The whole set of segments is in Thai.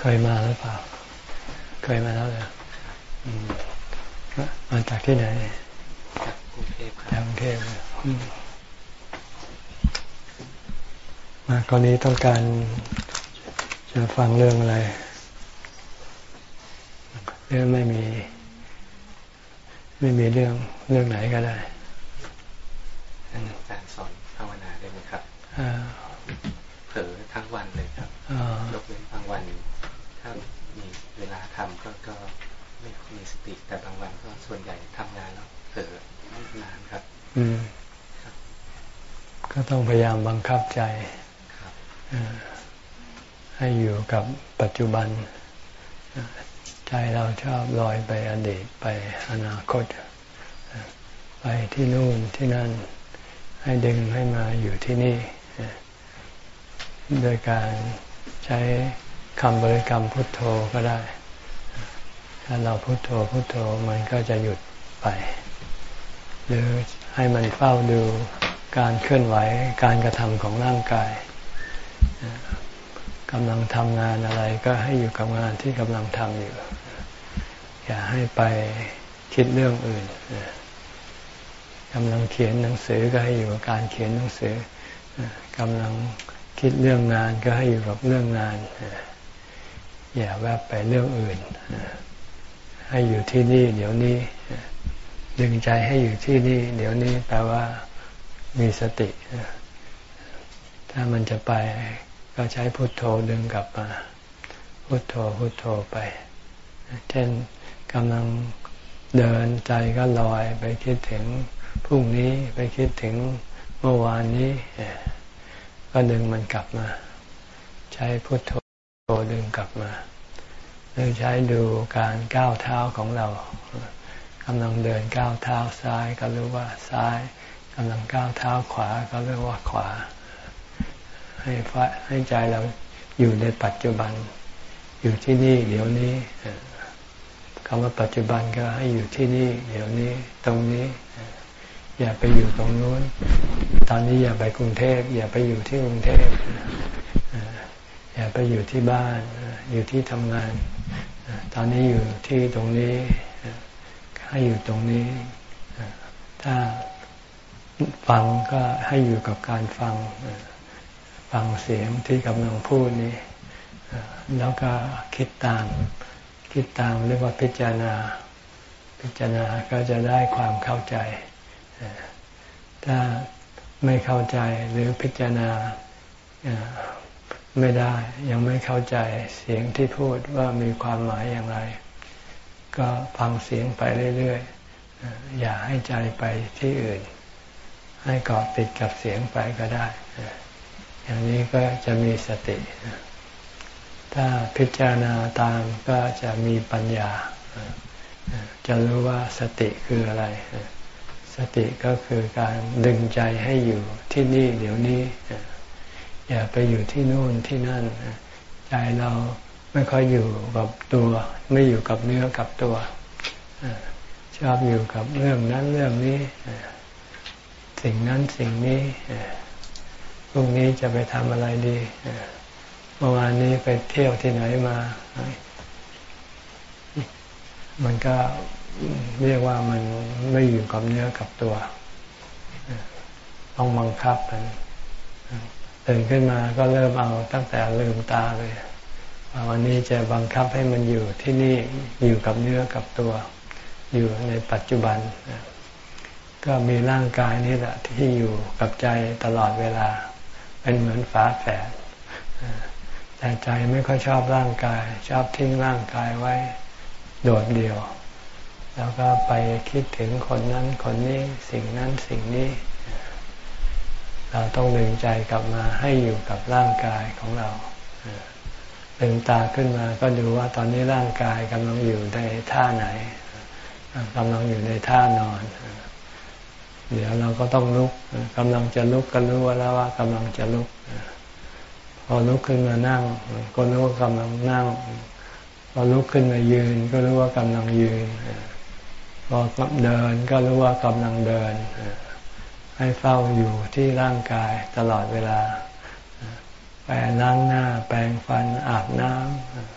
เคยมาหรือเปล่า เคยมาแล้วเลยมาจากที่ไหนจากกรุงเทพครับจากกรุงเทพมาคราวนี้ต้องการจะฟังเรื่องอะไรเรื่องไม่มี ไม่มีเรื่องเรื่องไหนก็ได้การสอนภาวนาได้ไหมครับเผลอทั้งวันเลยครับยกเว้นบางวัน ถ้ามีเวลาทำก็ก็ไม่มีส ติแต่บางวันก็ส่วนใหญ่ทำงานแล้วเผลอไม่นานครับ อืมก็ต้องพยายามบังคับใจให้อยู่กับปัจจุบัน ใจเราชอบลอยไปอดีตไปอนาคต ไปที่นู่นที่นั่น ให้ดึงให้มาอยู่ที่นี่ โดยการใช้คำบริกรรมพุทโธก็ได้ ถ้าเราพุทโธพุทโธมันก็จะหยุดไป หรือให้มันเฝ้าดูการเคลื่อนไหวการกระทำของร่างกายกำลังทำงานอะไรก็ให้อยู่กับงานที่กำลังทำอยู่ อย่าให้ไปคิดเรื่องอื่นกำลังเขียนหนังสือก็ให้อยู่กับการเขียนหนังสือกำลังคิดเรื่องงานก็ให้อยู่กับเรื่องงาน อย่าแวบไปเรื่องอื่น ให้อยู่ที่นี่ เดี๋ยวนี้ ดึงใจให้อยู่ที่นี่ เดี๋ยวนี้แปลว่ามีสติ ถ้ามันจะไปก็ใช้พุทโธดึงกลับมา พุทโธพุทโธไป เช่นกำลังเดินใจก็ลอยไปคิดถึงพรุ่งนี้ไปคิดถึงเมื่อวานนี้ก็ดึงมันกลับมา ใช้พุทโธดึงกลับมา หรือใช้ดูการก้าวเท้าของเรากำลังเดินก้าวเท้าซ้ายก็รู้ว่าซ้ายกำลังก้าวเท้าขวาก็เรียกว่าขวา ให้ให้ใจเราอยู่ในปัจจุบัน อยู่ที่นี่เดี๋ยวนี้คำว่าปัจจุบันก็ให้อยู่ที่นี่ เดี๋ยวนี้ตรงนี้ อย่าไปอยู่ตรงนู้น ตอนนี้อย่าไปกรุงเทพอย่าไปอยู่ที่กรุงเทพอย่าไปอยู่ที่บ้าน อยู่ที่ทำงาน ตอนนี้อยู่ที่ตรงนี้ให้อยู่ตรงนี้ ถ้าฟังก็ให้อยู่กับการฟัง ฟังเสียงที่กำลังพูดนี้ แล้วก็คิดตาม คิดตามเรียกว่าพิจารณา พิจารณาก็จะได้ความเข้าใจ ถ้าไม่เข้าใจหรือพิจารณา ไม่ได้ ยังไม่เข้าใจเสียงที่พูดว่ามีความหมายอย่างไร ก็ฟังเสียงไปเรื่อยๆ อย่าให้ใจไปที่อื่น ให้เกาะติดกับเสียงไปก็ได้ อย่างนี้ก็จะมีสติ ถ้าพิจารณาตามก็จะมีปัญญา จะรู้ว่าสติคืออะไร สติก็คือการดึงใจให้อยู่ที่นี่เดี๋ยวนี้ อย่าไปอยู่ที่นู่นที่นั่นใจเราไม่ค่อยอยู่กับตัว ไม่อยู่กับเนื้อกับตัวชอบอยู่กับเรื่องนั้นเรื่องนี้สิ่งนั้นสิ่งนี้พรุ่งนี้จะไปทำอะไรดีเมื่อวานนี้ไปเที่ยวที่ไหนมา มันก็เรียกว่ามันไม่อยู่กับเนื้อกับตัว ต้องบังคับมัน ตื่นขึ้นมาก็เริ่มเอาตั้งแต่ลืมตาเลยวันนี้จะบังคับให้มันอยู่ที่นี่อยู่กับเนื้อกับตัว อยู่ในปัจจุบัน ก็มีร่างกายนี่แหละที่อยู่กับใจตลอดเวลา เป็นเหมือนฝาแฝดแต่ใจไม่ค่อยชอบร่างกาย ชอบทิ้งร่างกายไว้โดดเดี่ยว แล้วก็ไปคิดถึงคนนั้นคนนี้สิ่งนั้นสิ่งนี้ เราต้องดึงใจกลับมาให้อยู่กับร่างกายของเราลืมตาขึ้นมาก็ดูว่าตอนนี้ร่างกายกำลังอยู่ในท่าไหนกำลังอยู่ในท่านอน เดี๋ยวเราก็ต้องลุกกำลังจะลุกก็รู้ว่าแล้วว่ากำลังจะลุกพอลุกขึ้นมานั่ง ก็รู้ว่ากำลังนั่งพอลุกขึ้นมายืน ก็รู้ว่ากำลังยืนพอเดินก็รู้ว่ากำลังเดิน ให้เฝ้าอยู่ที่ร่างกายตลอดเวลา แปรงล้างหน้า แปรงฟันอาบน้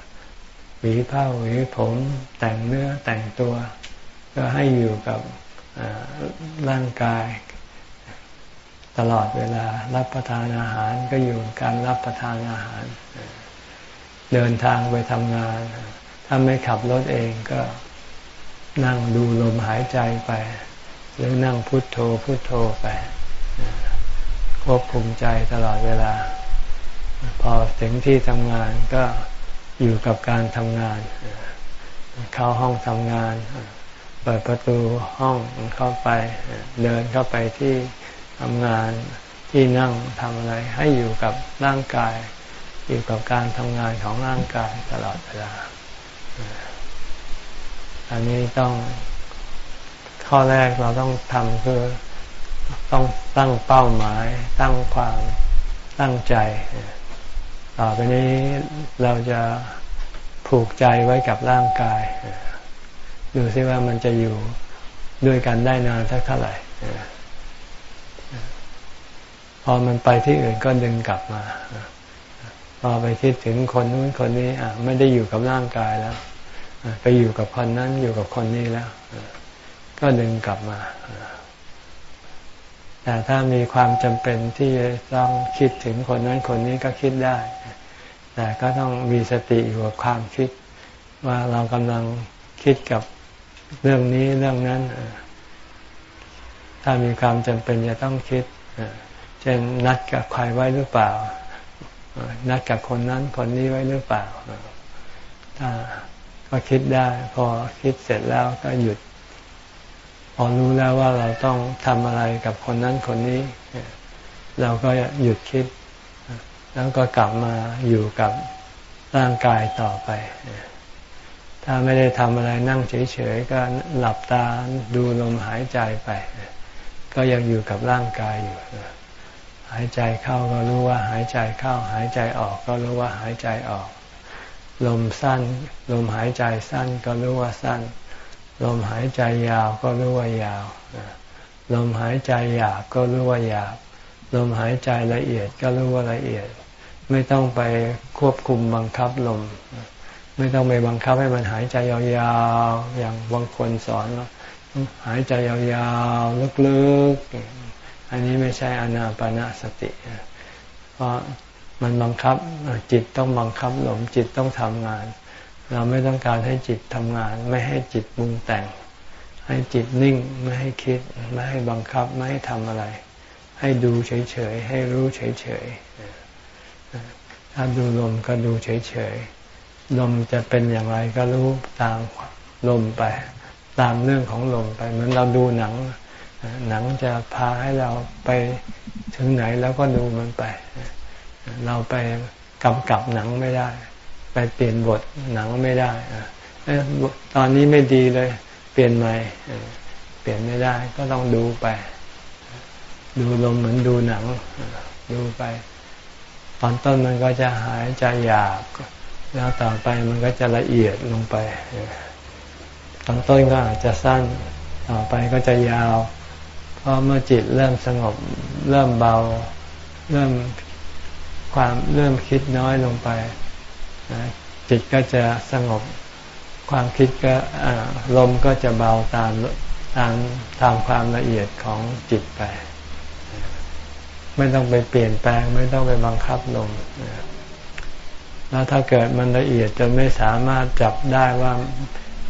ำหวีผ้าหวีผมแต่งเนื้อแต่งตัวก็ให้อยู่กับร่างกาย ตลอดเวลารับประทานอาหารก็อยู่การรับประทานอาหาร เดินทางไปทำงาน ถ้าไม่ขับรถเองก็นั่งดูลมหายใจไป หรือนั่งพุทโธพุทโธไปควบคุมใจตลอดเวลา พอถึงที่ทำงานก็อยู่กับการทำงาน เข้าห้องทำงาน เปิดประตูห้องเข้าไป เดินเข้าไปที่ทำงานที่นั่งทำอะไรให้อยู่กับร่างกาย อยู่กับการทำงานของร่างกายตลอดเวลา อันนี้ต้อง ข้อแรกเราต้องทำคือต้องตั้งเป้าหมาย ตั้งความตั้งใจต่อไปนี้เราจะผูกใจไว้กับร่างกาย ดูซิว่ามันจะอยู่ด้วยกันได้นานสักเท่าไหร่พอมันไปที่อื่นก็ดึงกลับมา พอไปคิดถึงคนนู้นคนนี้อะไม่ได้อยู่กับร่างกายแล้ว ไปอยู่กับคนนั้นอยู่กับคนนี้แล้ว ก็ดึงกลับมาแต่ถ้ามีความจำเป็นที่จะต้องคิดถึงคนนั้นคนนี้ก็คิดได้ แต่ก็ต้องมีสติอยู่กับความคิด ว่าเรากำลังคิดกับเรื่องนี้เรื่องนั้น ถ้ามีความจำเป็นจะต้องคิดเช่นนัดกับใครไว้หรือเปล่า นัดกับคนนั้นคนนี้ไว้หรือเปล่าถ้าก็คิดได้ พอคิดเสร็จแล้วก็หยุด พอรู้แล้วว่าเราต้องทำอะไรกับคนนั้นคนนี้ เราก็หยุดคิด แล้วก็กลับมาอยู่กับร่างกายต่อไป ถ้าไม่ได้ทำอะไรนั่งเฉยๆ ก็หลับตาดูลมหายใจไป ก็ยังอยู่กับร่างกายอยู่ หายใจเข้าก็รู้ว่าหายใจเข้า หายใจออกก็รู้ว่าหายใจออก ลมสั้น ลมหายใจสั้นก็รู้ว่าสั้น ลมหายใจยาวก็รู้ว่ายาว ลมหายใจหยาบก็รู้ว่าหยาบ ลมหายใจละเอียดก็รู้ว่าละเอียด ไม่ต้องไปควบคุมบังคับลม ไม่ต้องไปบังคับให้มันหายใจยาวๆ อย่างบางคนสอนว่าหายใจยาวๆลึกๆ อันนี้ไม่ใช่อนาปนาสติ เพราะมันบังคับจิตต้องบังคับลมจิตต้องทำงาน เราไม่ต้องการให้จิตทำงาน ไม่ให้จิตมุงแต่ง ให้จิตนิ่งไม่ให้คิด ไม่ให้บังคับไม่ให้ทำอะไร ให้ดูเฉยๆให้รู้เฉยๆถ้าดูลมก็ดูเฉยๆลมจะเป็นอย่างไรก็รู้ตามลมไป ตามเรื่องของลมไป เหมือนเราดูหนัง หนังจะพาให้เราไปถึงไหนแล้วก็ดูมันไป เราไปกำกับหนังไม่ได้ ไปเปลี่ยนบทหนังไม่ได้ตอนนี้ไม่ดีเลย เปลี่ยนใหม่เปลี่ยนไม่ได้ก็ต้องดูไป ดูลมเหมือนดูหนัง ดูไป ตอนต้นมันก็จะหายใจหยาบแล้วต่อไปมันก็จะละเอียดลงไปตอนต้นก็อาจจะสั้นต่อไปก็จะยาวเพราะเมื่อจิตเริ่มสงบเริ่มเบา เริ่มความเริ่มคิดน้อยลงไป จิตก็จะสงบความคิดก็ลมก็จะเบาตามตามตามความละเอียดของจิตไป ไม่ต้องไปเปลี่ยนแปลง ไม่ต้องไปบังคับลมแล้วถ้าเกิดมันละเอียดจนไม่สามารถจับได้ว่า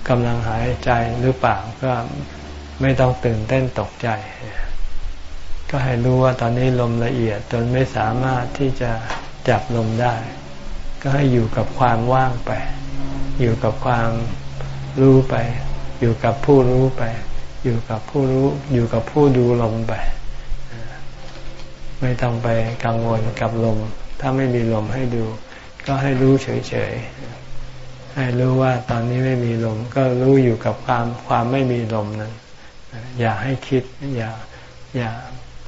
กำลังหายใจหรือเปล่าก็ไม่ต้องตื่นเต้นตกใจ ก็ให้รู้ว่าตอนนี้ลมละเอียดจนไม่สามารถที่จะจับลมได้ ก็ให้อยู่กับความว่างไป อยู่กับความรู้ไป อยู่กับผู้รู้ไป อยู่กับผู้รู้ อยู่กับผู้ดูลมไป ไม่ต้องไปกังวลกับลม ถ้าไม่มีลมให้ดู ก็ให้รู้เฉยๆ ให้รู้ว่าตอนนี้ไม่มีลม ก็รู้อยู่กับความความไม่มีลมนั้น อย่าให้คิด อย่า อย่า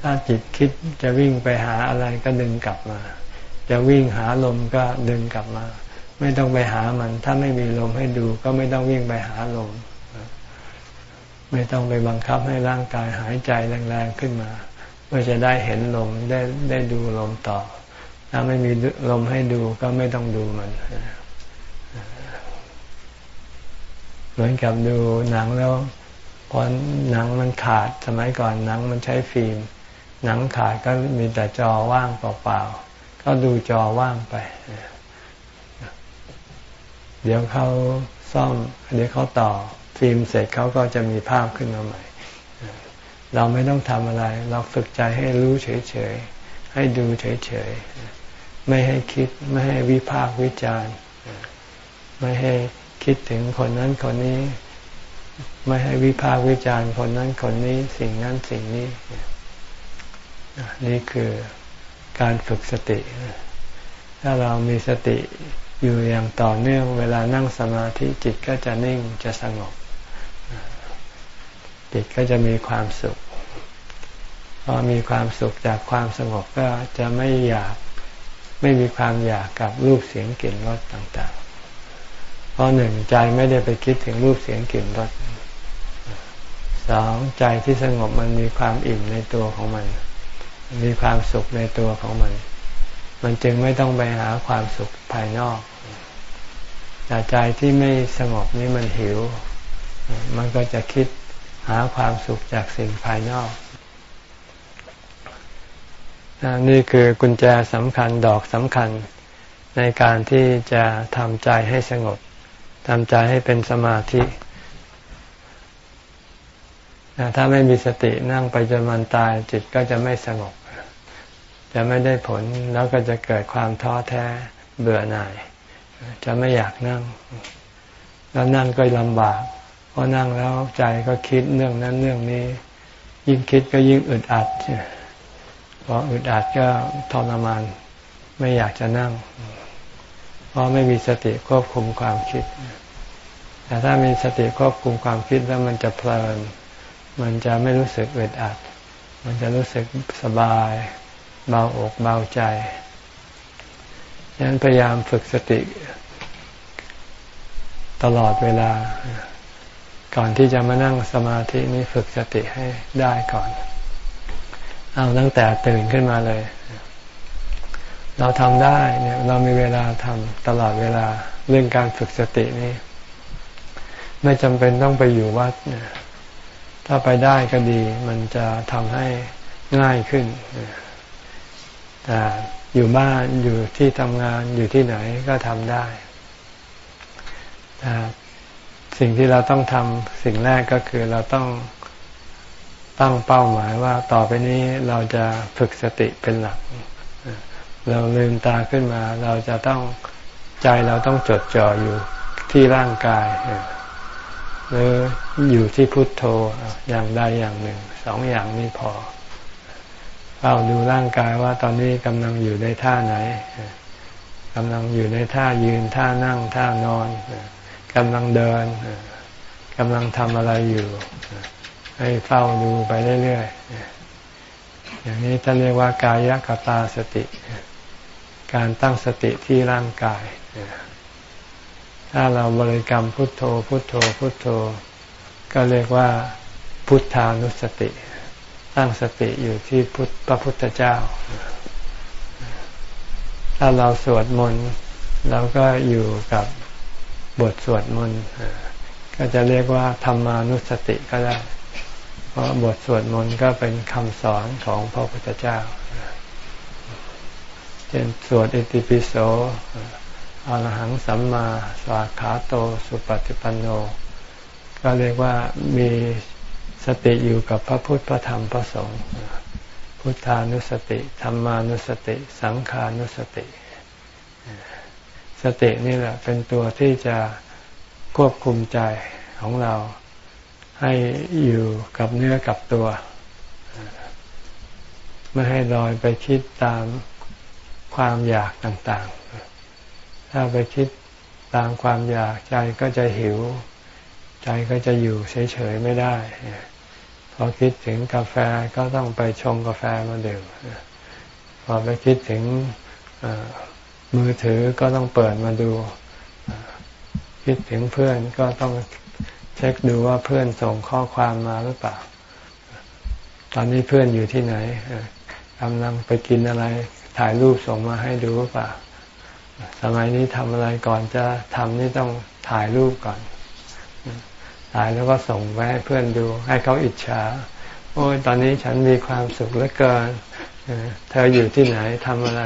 ถ้าจิตคิดจะวิ่งไปหาอะไรก็ดึงกลับมา จะวิ่งหาลมก็ดึงกลับมา ไม่ต้องไปหามัน ถ้าไม่มีลมให้ดู ก็ไม่ต้องวิ่งไปหาลม ไม่ต้องไปบังคับให้ร่างกายหายใจแรงๆขึ้นมาเพื่อจะได้เห็นลมได้ได้ดูลมต่อ ถ้าไม่มีลมให้ดูก็ไม่ต้องดูมันเหมือนกับดูหนังแล้วพอหนังมันขาดสมัยก่อนหนังมันใช้ฟิล์ม หนังขาดก็มีแต่จอว่างเปล่าๆ ก็ดูจอว่างไป เดี๋ยวเขาซ่อม เดี๋ยวเขาต่อฟิล์มเสร็จเขาก็จะมีภาพขึ้นมาใหม่ เราไม่ต้องทำอะไร เราฝึกใจให้รู้เฉยๆ ให้ดูเฉยๆ ไม่ให้คิด ไม่ให้วิพากวิจารณ์ ไม่ให้คิดถึงคนนั้นคนนี้ ไม่ให้วิพากวิจารณ์คนนั้นคนนี้ สิ่งนั้นสิ่งนี้ นี่คือ การฝึกสติ ถ้าเรามีสติอยู่อย่างต่อเนื่อง เวลานั่งสมาธิจิตก็จะนิ่งจะสงบ จิตก็จะมีความสุข พอมีความสุขจากความสงบก็จะไม่อยากไม่มีความอยากกับรูปเสียงกลิ่นรสต่างๆ เพราะหนึ่งใจไม่ได้ไปคิดถึงรูปเสียงกลิ่นรสสองใจที่สงบมันมีความอิ่มในตัวของมัน มีความสุขในตัวของมัน มันจึงไม่ต้องไปหาความสุขภายนอกแต่ใจที่ไม่สงบนี้มันหิว มันก็จะคิดหาความสุขจากสิ่งภายนอก นี่คือกุญแจสำคัญดอกสำคัญ ในการที่จะทำใจให้สงบทำใจให้เป็นสมาธิ ถ้าไม่มีสตินั่งไปจนมันตายจิตก็จะไม่สงบ จะไม่ได้ผลแล้วก็จะเกิดความท้อแท้เบื่อหน่าย จะไม่อยากนั่ง แล้วนั่งก็ลำบากเพอนั่งแล้วใจก็คิดเรื่องนั้นเรื่องนี้ ยิ่งคิดก็ยิ่งอึดอัดพราะอึดอัดก็ทรมานไม่อยากจะนั่ง เพราะไม่มีสติควบคุมความคิด แต่ถ้ามีสติควบคุมความคิดแล้วมันจะเพลิน มันจะไม่รู้สึกอึดอัด มันจะรู้สึกสบายเบาอกเบาใจดังนั้นพยายามฝึกสติ ตลอดเวลา ก่อนที่จะมานั่งสมาธินี้ฝึกสติให้ได้ก่อน เอาตั้งแต่ตื่นขึ้นมาเลย เราทำได้เนี่ยเรามีเวลาทำตลอดเวลาเรื่องการฝึกสตินี้ ไม่จำเป็นต้องไปอยู่วัด ถ้าไปได้ก็ดี มันจะทำให้ง่ายขึ้น แต่อยู่บ้านอยู่ที่ทำงานอยู่ที่ไหนก็ทำได้แต่สิ่งที่เราต้องทำสิ่งแรกก็คือเราต้องตั้งเป้าหมายว่าต่อไปนี้เราจะฝึกสติเป็นหลัก เราลืมตาขึ้นมา เราจะต้องใจเราต้องจดจ่ออยู่ที่ร่างกาย หรืออยู่ที่พุทโธอย่างใดอย่างหนึ่ง สองอย่างนี้พอเราดูร่างกายว่าตอนนี้กำลังอยู่ในท่าไหนกำลังอยู่ในท่ายืนท่านั่งท่านอนกำลังเดินกำลังทำอะไรอยู่ให้เฝ้าดูไปเรื่อยๆอย่างนี้ท่านเรียกว่ากายกตาสติ การตั้งสติที่ร่างกาย ถ้าเราบริกรรมพุทโธ พุทโธ พุทโธ ก็เรียกว่าพุทธานุสติ ตั้งสติอยู่ที่พุทธพระพุทธเจ้า ถ้าเราสวดมนต์เราก็อยู่กับบทสวดมนต์ก็จะเรียกว่าธรรมานุสติก็ได้ เพราะบทสวดมนต์ก็เป็นคำสอนของพระพุทธเจ้าเช่นสวดอิติปิโส อรหังสัมมาสวาขาโตสุปฏิปันโน ก็เรียกว่ามีสติอยู่กับพระพุทธพระธรรมพระสงฆ์พุทธานุสติธรรมานุสติ สังขานุสติ สตินี่แหละเป็นตัวที่จะควบคุมใจของเราให้อยู่กับเนื้อกับตัว ไม่ให้ลอยไปคิดตามความอยากต่างๆ ถ้าไปคิดตามความอยากใจก็จะหิว ใจก็จะอยู่เฉยๆไม่ได้ พอคิดถึงกาแฟก็ต้องไปชงกาแฟมาดื่มพอไปคิดถึงมือถือก็ต้องเปิดมาดู คิดถึงเพื่อนก็ต้องเช็คดูว่าเพื่อนส่งข้อความมาหรือเปล่า ตอนนี้เพื่อนอยู่ที่ไหนกำลังไปกินอะไร ถ่ายรูปส่งมาให้ดูหรือเปล่า สมัยนี้ทำอะไรก่อนจะทำนี่ต้องถ่ายรูปก่อนตายแล้วก็ส่งไปให้เพื่อนดู ให้เขาอิจฉา โอ้ยตอนนี้ฉันมีความสุขเหลือเกิน เธออยู่ที่ไหนทำอะไร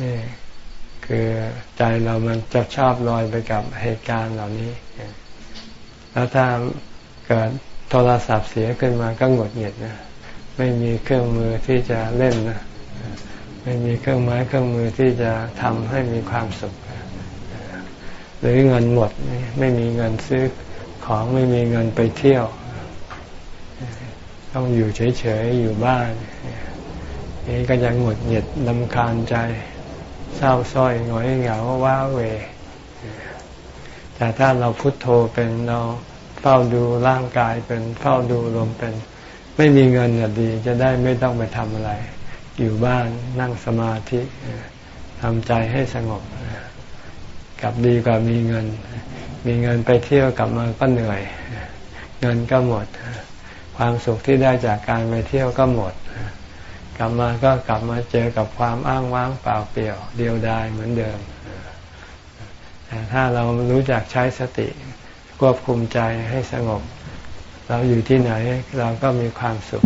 นี่คือใจเรามันจะชอบลอยไปกับเหตุการณ์เหล่านี้ แล้วถ้าเกิดโทรศัพท์เสียขึ้นมาก็หงดหงิดนะ ไม่มีเครื่องมือที่จะเล่นนะไม่มีเครื่องไม้เครื่องมือที่จะทำให้มีความสุข หรือเงินหมดไม่มีเงินซื้อของไม่มีเงินไปเที่ยว ต้องอยู่เฉยๆอยู่บ้านนี่ก็จะหงุดหงิดลำคาญใจ เศร้าส้อยหงอยเหงาว้าเว แต่ถ้าเราพุโทโธเป็นเราเฝ้าดูร่างกายเป็นเฝ้าดูลมเป็น ไม่มีเงินก็ดี จะได้ไม่ต้องไปทำอะไร อยู่บ้านนั่งสมาธิทำใจให้สงบกับดีกว่ามีเงิน มีเงินไปเที่ยวกลับมาก็เหนื่อย เงินก็หมด ความสุขที่ได้จากการไปเที่ยวก็หมด กลับมาก็กลับมาเจอกับความอ้างว้างเปล่าเปลี่ยว เดียวดายเหมือนเดิมแต่ถ้าเรารู้จักใช้สติควบคุมใจให้สงบ เราอยู่ที่ไหนเราก็มีความสุข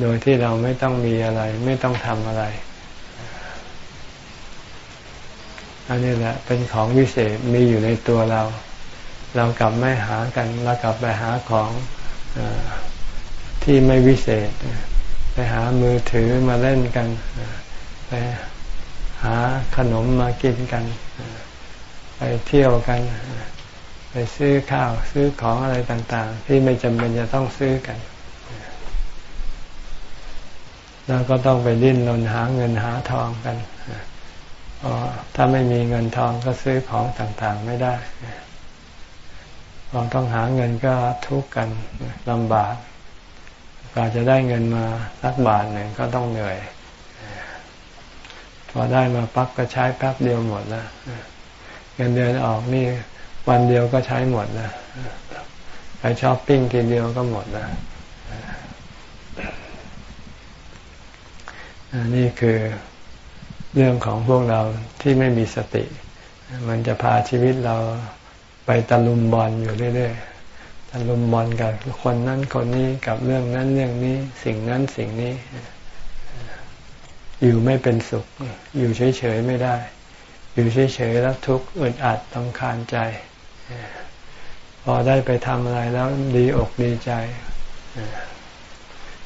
โดยที่เราไม่ต้องมีอะไร ไม่ต้องทำอะไร อันนี้แหละเป็นของวิเศษมีอยู่ในตัวเรา เรากลับไม่หากันเรากลับไปหาของอที่ไม่วิเศษ ไปหามือถือมาเล่นกันไปหาขนมมากินกัน ไปเที่ยวกัน ไปซื้อข้าวซื้อของอะไรต่างๆ ที่ไม่จำเป็นจะต้องซื้อกันแล้วก็ต้องไปดิ้นรนหาเงินหาทองกันเพราะถ้าไม่มีเงินทองก็ซื้อของต่างๆไม่ได้พอต้องหาเงินก็ทุกข์กันลำบากกว่าจะได้เงินมาสักบาทหนึ่งก็ต้องเหนื่อยพอได้มาปั๊บก็ใช้แป๊บเดียวหมดแล้วเงินเดือนออกนี่ วันเดียวก็ใช้หมดแล้วไปช้อปปิ้งทีเดียวก็หมดแล้วนี่คือเรื่องของพวกเราที่ไม่มีสติ มันจะพาชีวิตเราไปตะลุมบอลอยู่เรื่อยๆตะลุมบอลกับคนนั้นคนนี้กับเรื่องนั้นเรื่องนี้ สิ่งนั้นสิ่งนี้ อยู่ไม่เป็นสุข อยู่เฉยๆไม่ได้ อยู่เฉยๆแล้วทุกข์อึดอัดตำคาญใจ พอได้ไปทำอะไรแล้วดีอกดีใจ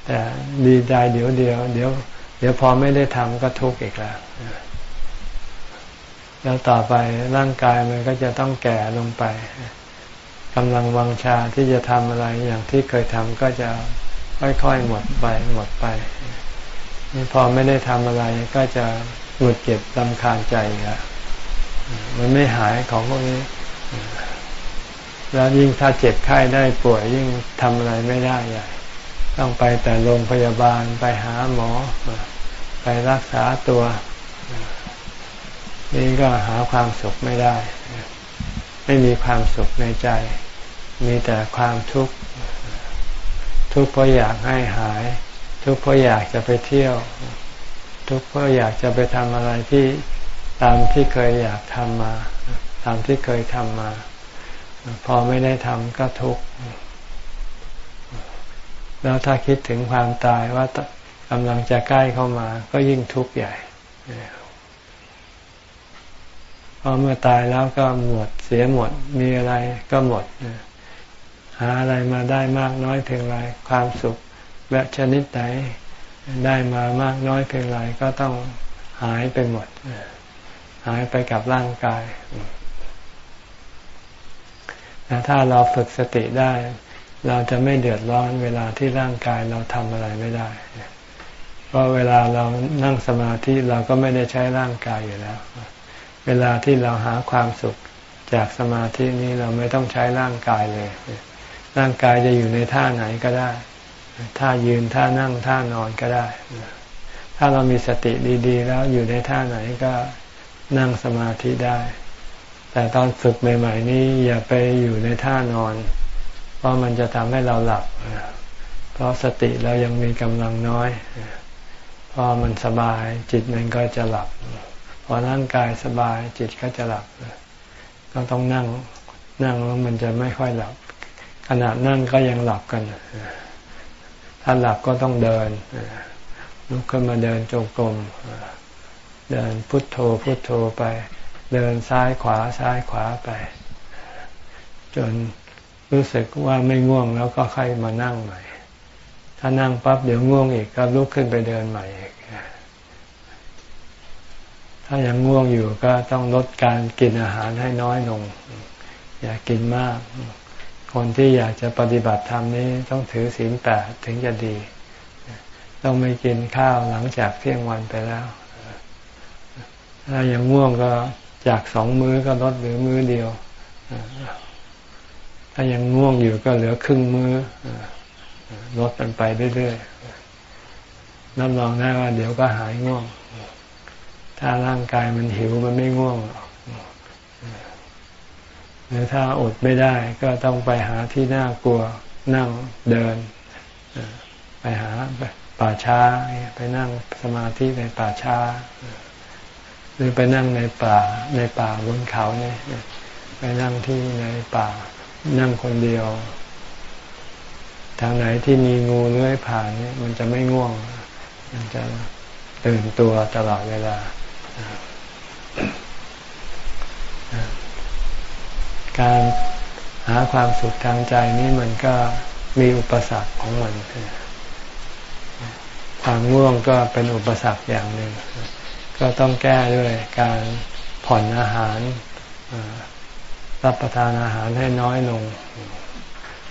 แต่ดีใจเดี๋ยวเดียวเดี๋ยว เดี๋ยวพอไม่ได้ทำก็ทุกข์อีกแล้วแล้วต่อไปร่างกายมันก็จะต้องแก่ลงไปกำลังวังชาที่จะทำอะไรอย่างที่เคยทำก็จะค่อยๆหมดไปหมดไปนี่พอไม่ได้ทำอะไรก็จะหงุดเก็บลำคาญใจละมันไม่หายของพวกนี้ แล้วยิ่งถ้าเจ็บไข้ได้ป่วยยิ่งทำอะไรไม่ได้ใหญ่ ต้องไปแต่โรงพยาบาลไปหาหมอ ไปรักษาตัว นี่ก็หาความสุขไม่ได้ ไม่มีความสุขในใจ มีแต่ความทุกข์ ทุกข์เพราะอยากให้หาย ทุกข์เพราะอยากจะไปเที่ยว ทุกข์เพราะอยากจะไปทำอะไรที่ตามที่เคยอยากทำมา ตามที่เคยทำมา พอไม่ได้ทำก็ทุกข์แล้วถ้าคิดถึงความตายว่ากำลังจะใกล้เข้ามา ก็ยิ่งทุกข์ใหญ่พอเมื่อตายแล้วก็หมดเสียหมดมีอะไรก็หมดหาอะไรมาได้มากน้อยเพียงไรความสุขแบบชนิดไหนได้มามากน้อยเพียงไรก็ต้องหายไปหมดหายไปกับร่างกาย แต่ถ้าเราฝึกสติได้ เราจะไม่เดือดร้อนเวลาที่ร่างกายเราทำอะไรไม่ได้ เพราะเวลาเรานั่งสมาธิเราก็ไม่ได้ใช้ร่างกายอยู่แล้ว เวลาที่เราหาความสุขจากสมาธินี้เราไม่ต้องใช้ร่างกายเลย ร่างกายจะอยู่ในท่าไหนก็ได้ ท่ายืนท่านั่งท่านอนก็ได้ ถ้าเรามีสติดี ๆ แล้วอยู่ในท่าไหนก็นั่งสมาธิได้ แต่ตอนฝึกใหม่ๆนี้อย่าไปอยู่ในท่านอน เพราะมันจะทำให้เราหลับ เพราะสติเรายังมีกำลังน้อย พอมันสบายจิตมันก็จะหลับ พอร่างกายสบายจิตก็จะหลับ ก็ต้องนั่งนั่งแล้วมันจะไม่ค่อยหลับ ขนาดนั่งก็ยังหลับกัน ถ้าหลับก็ต้องเดินลุกขึ้นมาเดินจงกรมเดินพุทโธพุทโธไป เดินซ้ายขวาซ้ายขวาไป จนรู้สึกว่าไม่ง่วงแล้วก็ค่อยมานั่งใหม่ ถ้านั่งปั๊บเดี๋ยวง่วงอีกก็ลุกขึ้นไปเดินใหม่อีกถ้ายังง่วงอยู่ก็ต้องลดการกินอาหารให้น้อยลง อย่ากินมาก คนที่อยากจะปฏิบัติธรรมนี้ต้องถือศีลแปดถึงจะดี ต้องไม่กินข้าวหลังจากเที่ยงวันไปแล้ว ถ้ายังง่วงก็ จากสองมื้อก็ลดเหรือมื้อเดียว ถ้ายังง่วงอยู่ก็เหลือครึ่งมื้อลดกันไปเรื่อยๆนับรองได้ว่าเดี๋ยวก็หายง่วง ถ้าร่างกายมันหิวมันไม่ง่วงหรือถ้าอดไม่ได้ก็ต้องไปหาที่น่ากลัวนั่งเดิน ไปหาป่าช้า ไปนั่งสมาธิในป่าช้า รือไปนั่งในป่าในป่าบนเขาเนี่ยไปนั่งที่ในป่า นั่งคนเดียว ทางไหนที่มีงูเลื้อยผ่านเนี่ยมันจะไม่ง่วง มันจะตื่นตัวตลอดเวลา การหาความสุขทางใจนี่มันก็มีอุปสรรคของมันความง่วงก็เป็นอุปสรรคอย่างหนึ่ง ก็ต้องแก้ด้วยการผ่อนอาหารรับประทานอาหารให้น้อยลง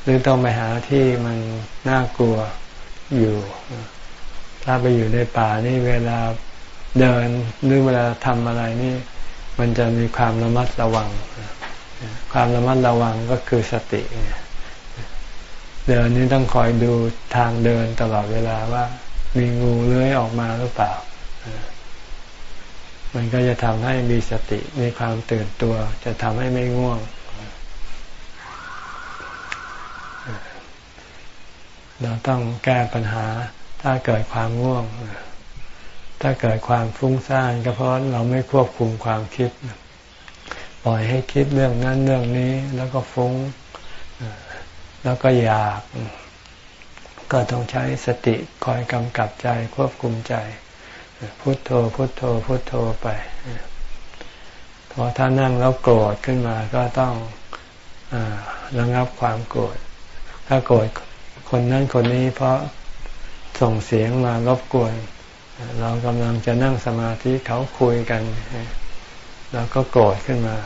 หรือต้องไปหาที่มันน่ากลัวอยู่ ถ้าไปอยู่ในป่านี่เวลาเดินหรือเวลาทำอะไรนี่ มันจะมีความระมัดระวัง ความระมัดระวังก็คือสติ เดินนี่ต้องคอยดูทางเดินตลอดเวลาว่า มีงูเลื้อยออกมาหรือเปล่า มันก็จะทำให้มีสติมีความตื่นตัว จะทำให้ไม่ง่วง เราต้องแก้ปัญหาถ้าเกิดความง่วง ถ้าเกิดความฟุ้งซ่านก็เพราะเราไม่ควบคุมความคิด ปล่อยให้คิดเรื่องนั้นเรื่องนี้แล้วก็ฟุ้ง แล้วก็อยาก ก็ต้องใช้สติคอยกำกับใจควบคุมใจ พุโทโธพุโทโธพุโทโธไป พอถ้านั่งแล้วโกรธขึ้นมาก็ต้องอระงับความโกรธ ถ้าโกรธคนนั้นคนนี้เพราะส่งเสียงมารบกวน เรากำลังจะนั่งสมาธิเขาคุยกัน เราก็โกรธขึ้นมา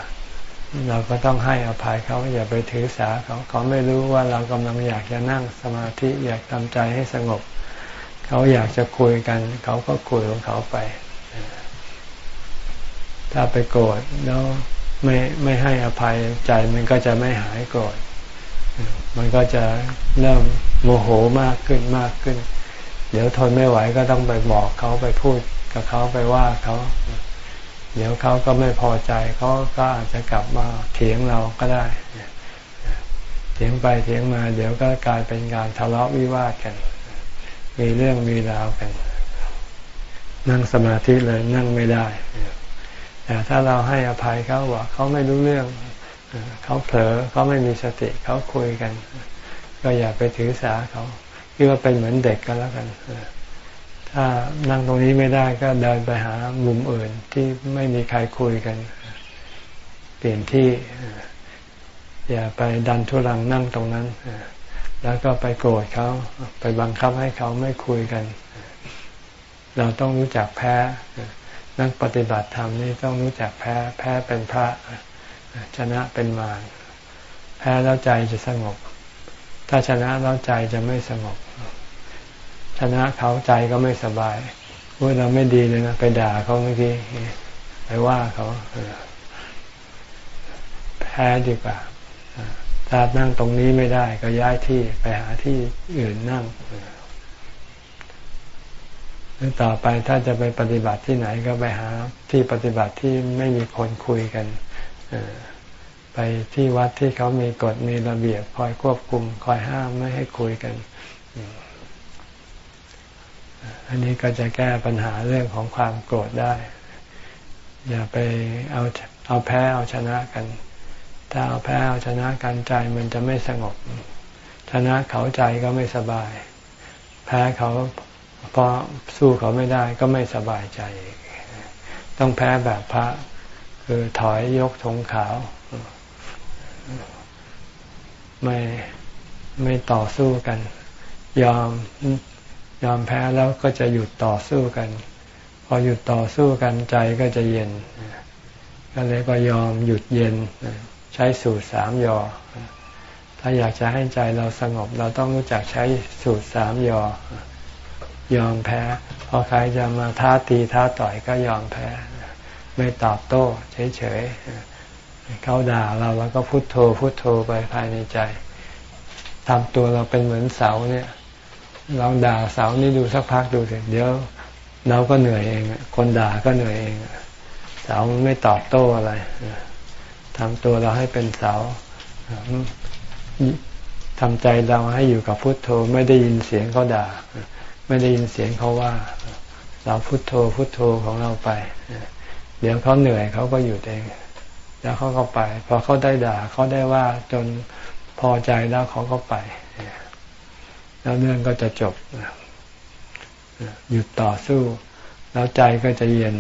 เราก็ต้องให้อภัยเขาอย่าไปถือสาเขาเขาไม่รู้ว่าเรากำลังอยากจะนั่งสมาธิอยากทำใจให้สงบ เขาอยากจะคุยกัน เขาก็คุยของเขาไป ถ้าไปโกรธแล้วไม่ไม่ให้อภัยใจมันก็จะไม่หายโกรธมันก็จะเริ่มโมโหมากขึ้นมากขึ้น เดี๋ยวทนไม่ไหวก็ต้องไปบอกเขาไปพูดกับเขาไปว่าเขาเดี๋ยวเขาก็ไม่พอใจเขาก็อาจจะกลับมาเถียงเราก็ได้เถียงไปเถียงมา เดี๋ยวก็กลายเป็นการทะเลาะวิวาทกัน มีเรื่องมีราวกัน นั่งสมาธิเลยนั่งไม่ได้แต่ถ้าเราให้อภัยเขาว่าเขาไม่รู้เรื่องเขาเผลอเขาไม่มีสติเขาคุยกัน ก็อย่าไปถือสาเขาคิดว่าเป็นเหมือนเด็กก็แล้วกันถ้านั่งตรงนี้ไม่ได้ก็เดินไปหามุมอื่นที่ไม่มีใครคุยกัน เปลี่ยนที่อย่าไปดันทุรังนั่งตรงนั้น แล้วก็ไปโกรธเขาไปบังคับให้เขาไม่คุยกัน เราต้องรู้จักแพ้ นักปฏิบัติธรรมนี่ต้องรู้จักแพ้ แพ้เป็นพระชนะเป็นมารแพ้แล้วใจจะสงบ ถ้าชนะแล้วใจจะไม่สงบ ชนะเขาใจก็ไม่สบายว่าเราไม่ดีเลยนะไปด่าเขาเมื่อกี้ไปว่าเขาแพ้ดีกว่า ถ้านั่งตรงนี้ไม่ได้ก็ย้ายที่ไปหาที่อื่นนั่งหรือต่อไปถ้าจะไปปฏิบัติที่ไหนก็ไปหาที่ปฏิบัติที่ไม่มีคนคุยกันไปที่วัดที่เขามีกฎมีระเบียบคอยควบคุมคอยห้ามไม่ให้คุยกัน อันนี้ก็จะแก้ปัญหาเรื่องของความโกรธได้ อย่าไปเอาเอาแพ้เอาชนะกัน ถ้าเอาแพ้เอาชนะกันใจมันจะไม่สงบ ชนะเขาใจก็ไม่สบาย แพ้เขาพอสู้เขาไม่ได้ก็ไม่สบายใจ ต้องแพ้แบบพระคือถอยยกธงขาว ไม่ไม่ต่อสู้กัน ยอมยอมแพ้แล้วก็จะหยุดต่อสู้กัน พอหยุดต่อสู้กันใจก็จะเย็นก็เลยก็ยอมหยุดเย็น ใช้สูตรสามยอ ถ้าอยากจะให้ใจเราสงบ เราต้องรู้จักใช้สูตรสามยอยอมแพ้ พอใครจะมาท้าตีท้าต่อยก็ยอมแพ้ ไม่ตอบโต้เฉยๆเขาด่าเราแล้วก็พุโทโธพุโทโธไปภายในใจทำตัวเราเป็นเหมือนเสาเนี่ยลองด่าเสานี่ดูสักพักดูเถอะเดี๋ยวเราก็เหนื่อยเอง คนด่าก็เหนื่อยเอง เสามันไม่ตอบโต้อะไร ทำตัวเราให้เป็นเสาทำใจเราให้อยู่กับพุทโธ ไม่ได้ยินเสียงเขาด่า ไม่ได้ยินเสียงเขาว่า เราพุทโธพุทโธของเราไป เดี๋ยวเขาเหนื่อยเขาก็หยุดเอง แล้วเขาก็ไป พอเขาได้ด่าเขาได้ว่าจนพอใจแล้วเขาก็ไป แล้วเรื่องก็จะจบหยุดต่อสู้ แล้วใจก็จะเย็น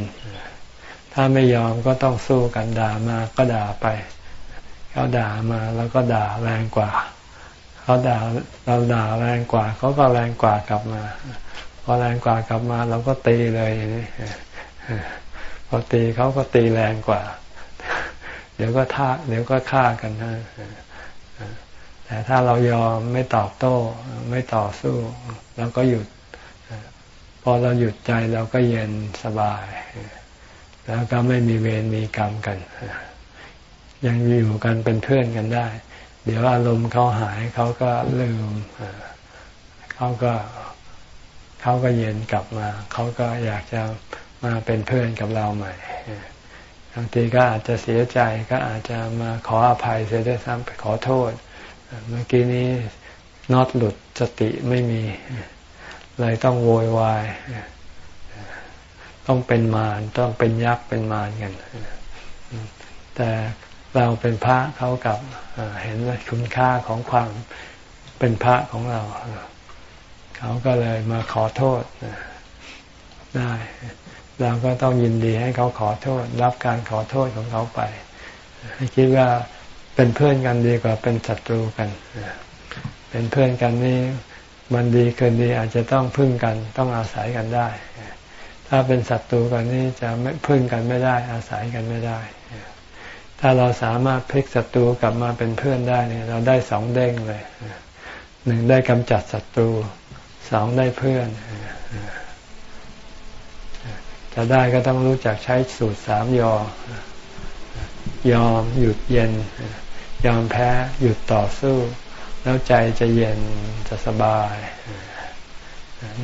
ถ้าไม่ยอมก็ต้องสู้กันด่ามาก็ด่าไปเขาด่ามาแล้วก็ด่าแรงกว่าเขาด่าเราด่าแรงกว่าเขาก็แรงกว่ากลับมาพอแรงกว่ากลับมาเราก็ตีเลยนี่พอตีเขาก็ตีแรงกว่า เดี๋ยวก็ท่าเดี๋ยวก็ฆ่ากันนะแต่ถ้าเรายอมไม่ตอบโต้ ไม่ต่อสู้เราก็หยุด พอเราหยุดใจเราก็เย็นสบาย แล้วก็ไม่มีเวรมีกรรมกัน ยังอยู่กันเป็นเพื่อนกันได้ เดี๋ยวอารมณ์เขาหายเขาก็ลืมเขาก็เขาก็เย็นกลับมา เขาก็อยากจะมาเป็นเพื่อนกับเราใหม่บางทีก็อาจจะเสียใจก็อาจจะมาขออภัยเสียด้วยซ้ำขอโทษ เมื่อกี้นี้น็อตหลุดสติไม่มี เลยต้องโวยวาย ต้องเป็นมารต้องเป็นยักษ์เป็นมารกันแต่เราเป็นพระเขากับเห็นคุณค่าของความเป็นพระของเรา เขาก็เลยมาขอโทษได้เราก็ต้องยินดีให้เขาขอโทษ รับการขอโทษของเขาไป ให้คิดว่าเป็นเพื่อนกันดีกว่าเป็นศัตรูกันเป็นเพื่อนกันนี่มันดีเกินดีอาจจะต้องพึ่งกันต้องอาศัยกันได้ ถ้าเป็นศัตรูกันนี่จะไม่พึ่งกันไม่ได้ อาศัยกันไม่ได้ ถ้าเราสามารถพลิกศัตรูกลับมาเป็นเพื่อนได้เนี่ย เราได้สองเด้งเลยหนึ่งได้กำจัดศัตรูสองได้เพื่อนจะได้ก็ต้องรู้จักใช้สูตรสามยอยอมหยุดเย็น ยอมแพ้หยุดต่อสู้ แล้วใจจะเย็นจะสบาย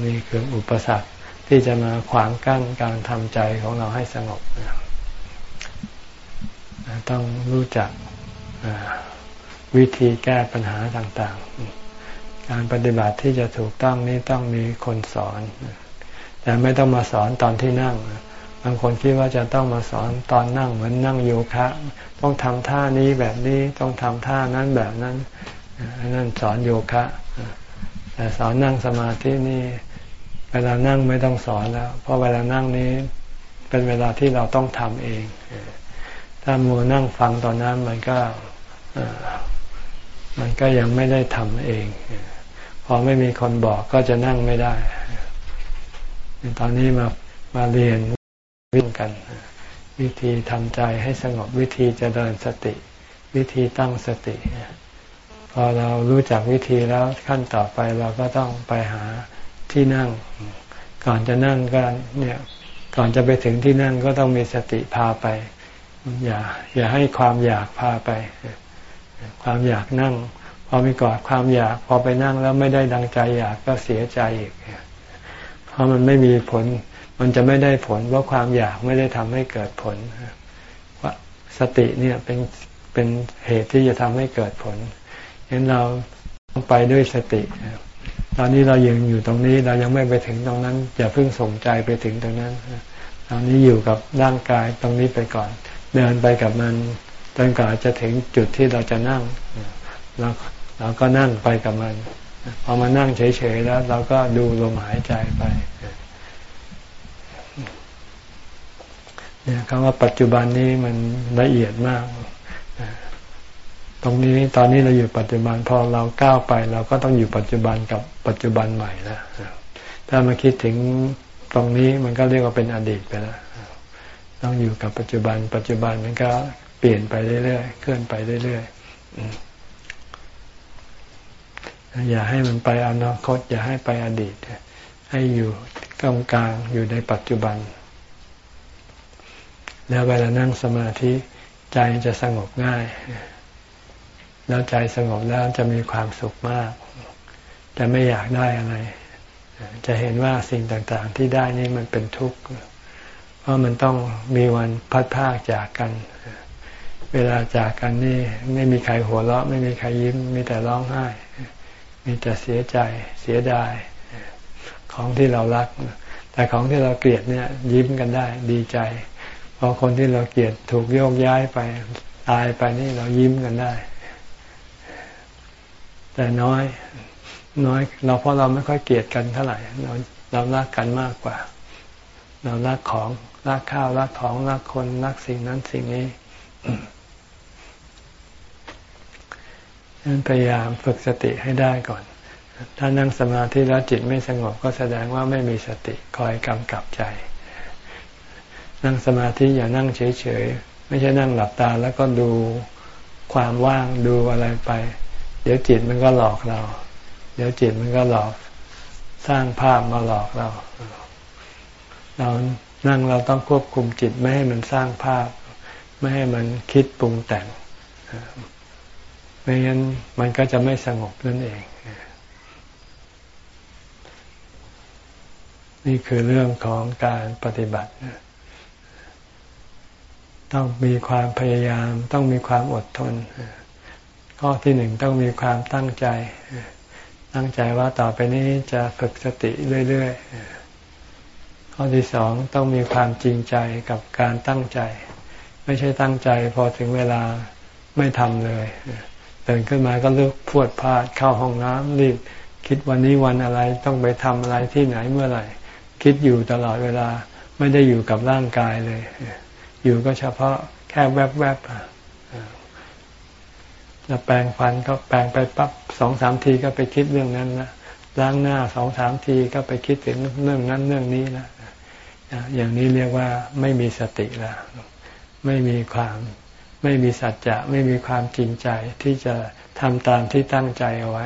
นี่คืออุปสรรค ที่จะมาขวางกั้นการทำใจของเราให้สงบ ต้องรู้จักวิธีแก้ปัญหาต่างๆ การปฏิบัติที่จะถูกต้องนี้ต้องมีคนสอน แต่ไม่ต้องมาสอนตอนที่นั่ง บางคนคิดว่าจะต้องมาสอนตอนนั่งเหมือนนั่งโยคะ ต้องทำท่านี้แบบนี้ ต้องทำท่านั้นแบบนั้น นั่นสอนโยคะ แต่สอนนั่งสมาธินี่ เวลานั่งไม่ต้องสอนแล้ว เพราะเวลานั่งนี้เป็นเวลาที่เราต้องทำเอง ถ้ามัวนั่งฟังตอนนั้นมันก็มันก็ยังไม่ได้ทำเอง พอไม่มีคนบอกก็จะนั่งไม่ได้ ตอนนี้มามาเรียนวิ่งกัน วิธีทำใจให้สงบวิธีเจริญสติ วิธีตั้งสติ พอเรารู้จักวิธีแล้วขั้นต่อไปเราก็ต้องไปหา ที่นั่ง ก่อนจะนั่งก็เนี่ย ก่อนจะไปถึงที่นั่งก็ต้องมีสติพาไป อย่า อย่าให้ความอยากพาไป ความอยากนั่ง พอมีกอดความอยาก พอไปนั่งแล้วไม่ได้ดังใจอยากก็เสียใจอีกเพราะมันไม่มีผล มันจะไม่ได้ผลเพราะความอยากไม่ได้ทำให้เกิดผลว่าสติเนี่ยเป็นเป็นเหตุที่จะทำให้เกิดผลฉะนั้นเราต้องไปด้วยสติ ตอนนี้เรายังอยู่ตรงนี้เรายังไม่ไปถึงตรงนั้นอย่าเพิ่งส่งใจไปถึงตรงนั้นตอนนี้อยู่กับร่างกายตรงนี้ไปก่อน เดินไปกับมันจนกว่าจะถึงจุดที่เราจะนั่งเราเราก็นั่งไปกับมันพอมานั่งเฉยๆแล้ว เราก็ดูลมหายใจไปเนี่ยคำว่าปัจจุบันนี้มันละเอียดมาก ตรงนี้ตอนนี้เราอยู่ปัจจุบันพอเราก้าวไป เราก็ต้องอยู่ปัจจุบันกับปัจจุบันใหม่แล้วถ้ามาคิดถึงตรงนี้มันก็เรียกว่าเป็นอดีตไปแล้วต้องอยู่กับปัจจุบัน ปัจจุบันมันก็เปลี่ยนไปเรื่อยๆเคลื่อนไปเรื่อยๆอย่าให้มันไปอนาคต อย่าให้ไปอดีต ให้อยู่กลางกลางอยู่ในปัจจุบัน แล้วเวลานั่งสมาธิใจจะสงบง่าย แล้วใจสงบแล้วจะมีความสุขมาก จะไม่อยากได้อะไร จะเห็นว่าสิ่งต่างๆ ที่ได้นี่มันเป็นทุกข์ เพราะมันต้องมีวันพัดพากจากกัน เวลาจากกันนี่ไม่มีใครหัวเราะ ไม่มีใครยิ้ม มีแต่ร้องไห้ มีแต่เสียใจเสียดายของที่เรารัก แต่ของที่เราเกลียดเนี่ย ยิ้มกันได้ดีใจพอคนที่เราเกลียดถูกโยกย้ายไปตายไปนี่เรายิ้มกันได้ แต่น้อย น้อย เราเพราะเราไม่ค่อยเกลียดกันเท่าไหร่เราเรารักกันมากกว่า เรารักของรักข้าวรักของรักคนรักสิ่งนั้นสิ่งนี้นั้นพยายามฝึกสติให้ได้ก่อน ถ้านั่งสมาธิแล้วจิตไม่สงบก็แสดงว่าไม่มีสติคอยกำกับใจ นั่งสมาธิอย่านั่งเฉยๆ ไม่ใช่นั่งหลับตาแล้วก็ดูความว่างดูอะไรไป เดี๋ยวจิตมันก็หลอกเรา เดี๋ยวจิตมันก็หลอก สร้างภาพมาหลอกเรา เรานั่งเราต้องควบคุมจิตไม่ให้มันสร้างภาพ ไม่ให้มันคิดปรุงแต่งไม่งั้นมันก็จะไม่สงบนั่นเอง นี่คือเรื่องของการปฏิบัติ ต้องมีความพยายาม ต้องมีความอดทน ข้อที่หนึ่งต้องมีความตั้งใจ ตั้งใจว่าต่อไปนี้จะฝึกสติเรื่อยๆ ข้อที่สองต้องมีความจริงใจกับการตั้งใจ ไม่ใช่ตั้งใจพอถึงเวลาไม่ทำเลยตื่นขึ้นมาก็ลุกพวดพาดเข้าห้องน้ำรีบ คิดวันนี้วันอะไรต้องไปทำอะไรที่ไหนเมื่อไหร่ คิดอยู่ตลอดเวลาไม่ได้อยู่กับร่างกายเลย อยู่ก็เฉพาะแค่แวบๆ จะแปลงฟันก็แปลงไปปั๊บสองสามทีก็ไปคิดเรื่องนั้นนะล้างหน้าสองสามทีก็ไปคิดถึงเรื่องนั้นเรื่องนี้นะอย่างนี้เรียกว่าไม่มีสติล้วไม่มีความไม่มีสัจจะไม่มีความจริงใจที่จะทำตามที่ตั้งใจเอาไว้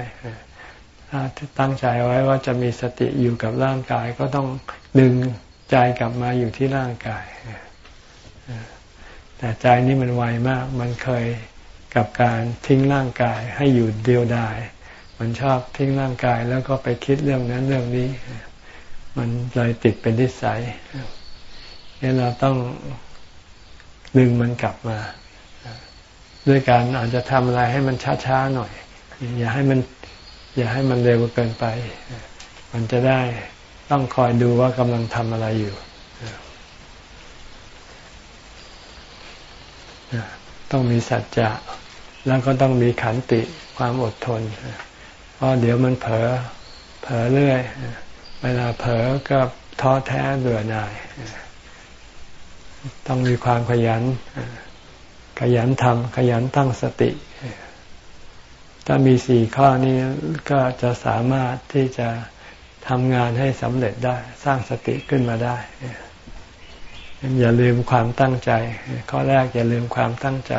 ถ้าตั้งใจเอาไว้ว่าจะมีสติอยู่กับร่างกายก็ต้องดึงใจกลับมาอยู่ที่ร่างกายแต่ใจนี่มันไวมาก มันเคย กับการทิ้งร่างกายให้อยู่เดียวดาย มันชอบทิ้งร่างกายแล้วก็ไปคิดเรื่องนั้นเรื่องนี้ มันเลยติดเป็นนิสัยนี่เราต้องดึงมันกลับมา ด้วยการอาจจะทำอะไรให้มันช้าๆหน่อย อย่าให้มัน อย่าให้มันเร็วเกินไป มันจะได้ต้องคอยดูว่ากำลังทำอะไรอยู่ต้องมีสัจจะ แล้วก็ต้องมีขันติความอดทนเพราะเดี๋ยวมันเผลอเผลอเรื่อย เวลาเผลอก็ท้อแท้เบื่อหน่าย ต้องมีความขยัน ขยันทำขยันตั้งสติ ถ้ามีสี่ข้อนี้ก็จะสามารถที่จะทำงานให้สำเร็จได้ สร้างสติขึ้นมาได้ อย่าลืมความตั้งใจ ข้อแรกอย่าลืมความตั้งใจ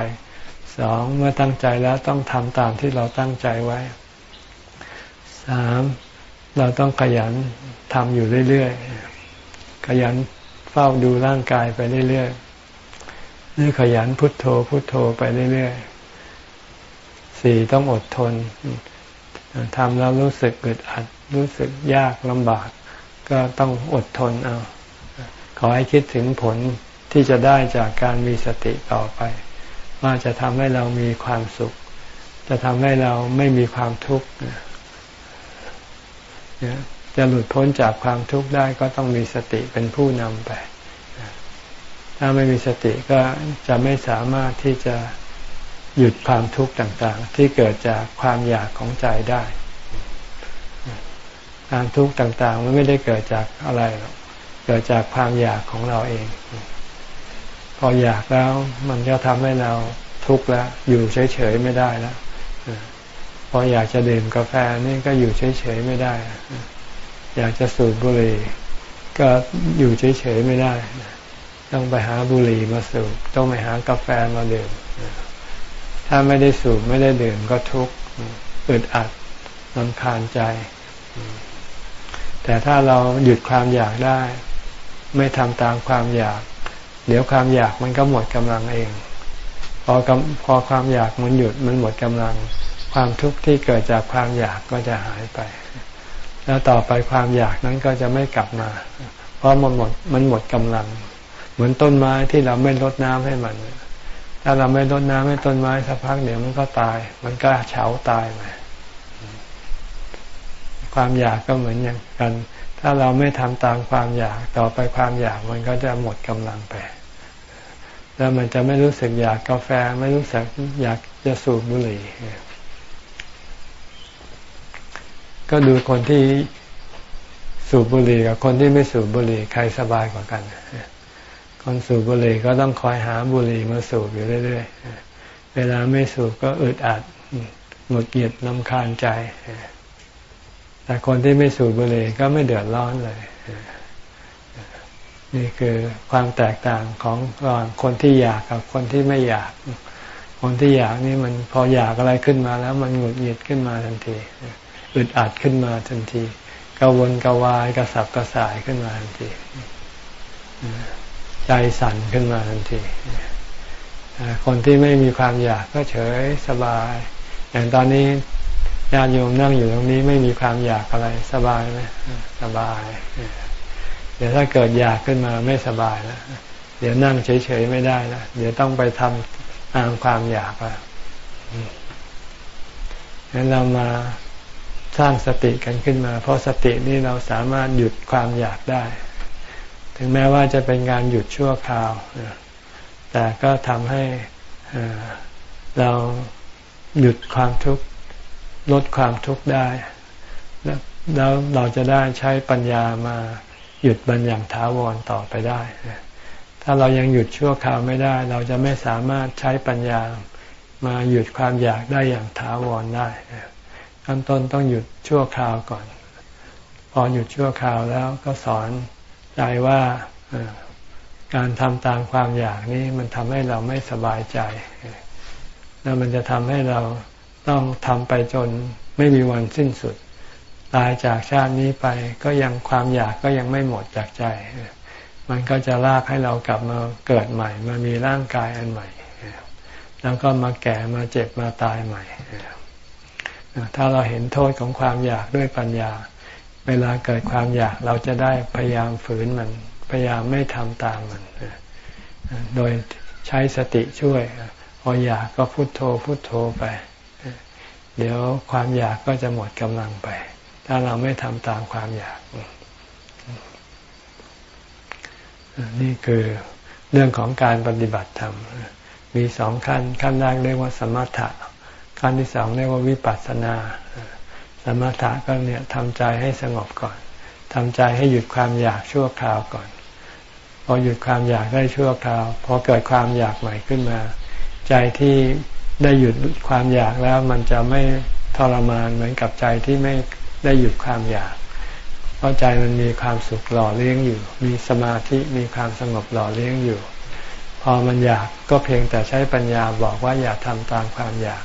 สองเมื่อตั้งใจแล้วต้องทำตามที่เราตั้งใจไว้สามเราต้องขยันทำอยู่เรื่อยๆขยันเฝ้าดูร่างกายไปเรื่อยๆหรือขยันพุทโธพุทโธไปเรื่อยๆสี่ต้องอดทนทำแล้วรู้สึกอึดอัด รู้สึกยากลำบาก ก็ต้องอดทนเอา ขอให้คิดถึงผลที่จะได้จากการมีสติต่อไป ว่าจะทำให้เรามีความสุข จะทำให้เราไม่มีความทุกข์จะหลุดพ้นจากความทุกข์ได้ก็ต้องมีสติเป็นผู้นำไป ถ้าไม่มีสติก็จะไม่สามารถที่จะหยุดความทุกข์ต่างๆ ที่เกิดจากความอยากของใจได้ ความทุกข์ต่างๆ มันไม่ได้เกิดจากอะไรหรอก เกิดจากความอยากของเราเอง พออยากแล้วมันก็ทำให้เราทุกข์แล้ว อยู่เฉยๆไม่ได้แล้วพออยากจะดื่มกาแฟนี่ก็อยู่เฉยๆไม่ได้ อยากจะสูบบุหรี่ก็อยู่เฉยๆไม่ได้ ต้องไปหาบุหรี่มาสูบต้องไปหากาแฟมาดื่มถ้าไม่ได้สูบไม่ได้ดื่มก็ทุกข์อึดอัดลำคาญใจ แต่ถ้าเราหยุดความอยากได้ ไม่ทำตามความอยาก เดี๋ยวความอยากมันก็หมดกำลังเอง พอพอความอยากมันหยุดมันหมดกำลัง ความทุกข์ที่เกิดจากความอยากก็จะหายไป แล้วต่อไปความอยากนั้นก็จะไม่กลับมา เพราะมันหมดมันหมดกำลัง เหมือนต้นไม้ที่เราไม่รดน้ำให้มัน ถ้าเราไม่รดน้ำให้ต้นไม้สักพักเดี๋ยวมันก็ตาย มันก็เฉาตายไปความอยากก็เหมือนอย่างกัน ถ้าเราไม่ทำตามความอยากต่อไปความอยากมันก็จะหมดกำลังไป แล้วมันจะไม่รู้สึกอยากกาแฟ ไม่รู้สึกอยากจะสูบบุหรี่ก็ดูคนที่สูบบุหรี่กับคนที่ไม่สูบบุหรี่ใครสบายกว่ากัน คนสูบบุหรี่ก็ต้องคอยหาบุหรี่มาสูบอยู่เรื่อยๆ เวลาไม่สูบก็อึดอัดหงุดหงิดลำคาญใจ แต่คนที่ไม่สูบบุหรี่ก็ไม่เดือดร้อนเลย นี่คือความแตกต่างของคนที่อยากกับคนที่ไม่อยาก คนที่อยากนี่มันพออยากอะไรขึ้นมาแล้วมันหงุดหงิดขึ้นมาทันทีอึดอัดขึ้นมาทันทีกวนกวายกระสับกระส่ายขึ้นมาทันทีใจสั่นขึ้นมาทันทีคนที่ไม่มีความอยากก็เฉยสบาย อย่างตอนนี้ญาติโยมนั่งอยู่ตรงนี้ไม่มีความอยากอะไรสบายไหมสบาย เดี๋ยวถ้าเกิดอยากขึ้นมาไม่สบายแล้วเดี๋ยวนั่งเฉยๆไม่ได้แล้วเดี๋ยวต้องไปทำตามความอยากแล้วงั้นเรามาสร้างสติกันขึ้นมา เพราะสตินี่เราสามารถหยุดความอยากได้ ถึงแม้ว่าจะเป็นการหยุดชั่วคราว แต่ก็ทำให้เราหยุดความทุกข์ลดความทุกข์ได้ แล้วเราจะได้ใช้ปัญญามา หยุดบัญญัติถาวรต่อไปได้ ถ้าเรายังหยุดชั่วคราวไม่ได้ เราจะไม่สามารถใช้ปัญญามาหยุดความอยากได้อย่างถาวรได้ขั้นต้นต้องหยุดชั่วคราวก่อน พอหยุดชั่วคราวแล้วก็สอนใจว่าการทำตามความอยากนี้มันทำให้เราไม่สบายใจ แล้วมันจะทำให้เราต้องทำไปจนไม่มีวันสิ้นสุด ตายจากชาตินี้ไปก็ยังความอยากก็ยังไม่หมดจากใจ มันก็จะลากให้เรากลับมาเกิดใหม่ มามีร่างกายอันใหม่ แล้วก็มาแก่มาเจ็บมาตายใหม่ ถ้าเราเห็นโทษของความอยากด้วยปัญญา เวลาเกิดความอยากเราจะได้พยายามฝืนมัน พยายามไม่ทำตามมัน โดยใช้สติช่วย พออยากก็พุโทโธพุโทโธไป เดี๋ยวความอยากก็จะหมดกำลังไป ถ้าเราไม่ทำตามความอยาก นี่คือเรื่องของการปฏิบัติธรรม มีสองขั้น ขั้นแรกเรียกว่าสมถะ ขั้นที่สองเรียกว่าวิปัสสนา สมถะก็เนี่ยทำใจให้สงบก่อนทำใจให้หยุดความอยากชั่วคราวก่อน พอหยุดความอยากได้ชั่วคราว พอเกิดความอยากใหม่ขึ้นมา ใจที่ได้หยุดความอยากแล้วมันจะไม่ทรมานเหมือนกับใจที่ไม่ ได้หยุดความอยาก เพราะใจมันมีความสุขหล่อเลี้ยงอยู่ มีสมาธิมีความสงบหล่อเลี้ยงอยู่ พอมันอยากก็เพียงแต่ใช้ปัญญาบอกว่าอย่าทำตามความอยาก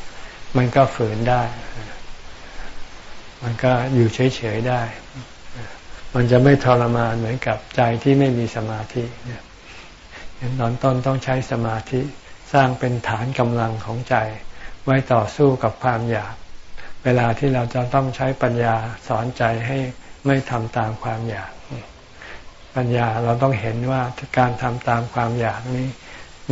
มันก็ฝืนได้ มันก็อยู่เฉยๆได้ มันจะไม่ทรมานเหมือนกับใจที่ไม่มีสมาธิเนี่ยตอนต้นต้องใช้สมาธิสร้างเป็นฐานกำลังของใจ ไว้ต่อสู้กับความอยาก เวลาที่เราจะต้องใช้ปัญญาสอนใจให้ไม่ทำตามความอยาก ปัญญาเราต้องเห็นว่าการทำตามความอยากนี้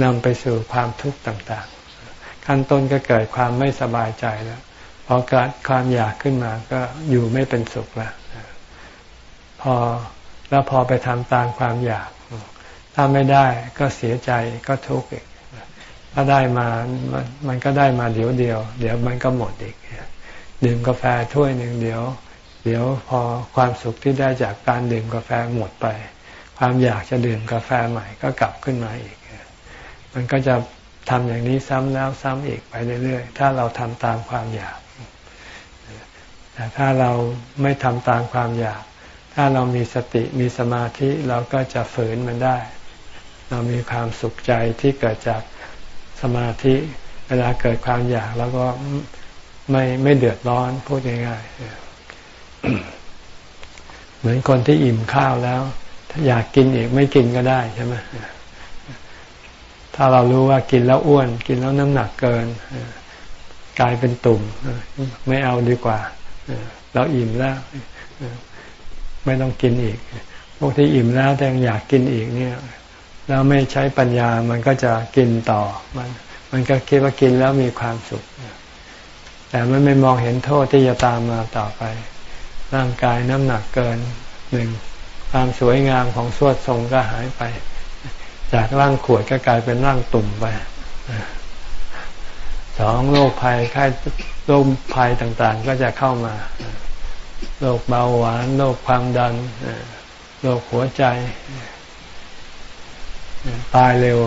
นำไปสู่ความทุกข์ต่างๆ ขั้นต้นก็เกิดความไม่สบายใจแล้วพอเกิดความอยากขึ้นมาก็อยู่ไม่เป็นสุขแล้วพอแล้วพอไปทำตามความอยากทถ้าไม่ได้ก็เสียใจก็ทุกข์อีกถ้าได้มามันก็ได้มาเดี๋ยวเดียว เดี๋ยวมันก็หมดอีก ดื่มกาแฟถ้วยหนึ่งเดี๋ยว เดี๋ยวพอความสุขที่ได้จากการดื่มกาแฟหมดไป ความอยากจะดื่มกาแฟใหม่ก็กลับขึ้นมาอีก มันก็จะทำอย่างนี้ซ้ำแล้วซ้ำอีกไปเรื่อยๆ ถ้าเราทำตามความอยาก แต่ถ้าเราไม่ทำตามความอยาก ถ้าเรามีสติมีสมาธิเราก็จะฝืนมันได้ เรามีความสุขใจที่เกิดจากสมาธิ เวลาเกิดความอยากแล้วก็ ไม่ไม่เดือดร้อนพูดง่ายๆเหมือนคนที่อิ่มข้าวแล้ว ถ้าอยากกินอีกไม่กินก็ได้ใช่ไหมถ้าเรารู้ว่ากินแล้วอ้วน กินแล้วน้ำหนักเกินกลายเป็นตุ่มไม่เอาดีกว่าเราอิ่มแล้วไม่ต้องกินอีก พวกที่อิ่มแล้วแต่ยังอยากกินอีกเนี่ย แล้วไม่ใช้ปัญญามันก็จะกินต่อ มัน มันก็คิดว่ากินแล้วมีความสุข แต่มันไม่มองเห็นโทษที่จะตามมาต่อไป ร่างกายน้ำหนักเกินหนึ่งความสวยงามของสวดทรงก็หายไป จากร่างขวดก็กลายเป็นร่างตุ่มไปสองโรคภัยไข้โรคภัยต่างๆ ก็จะเข้ามาโรคเบาหวานโรคความดันโรคหัวใจ ตายเร็ว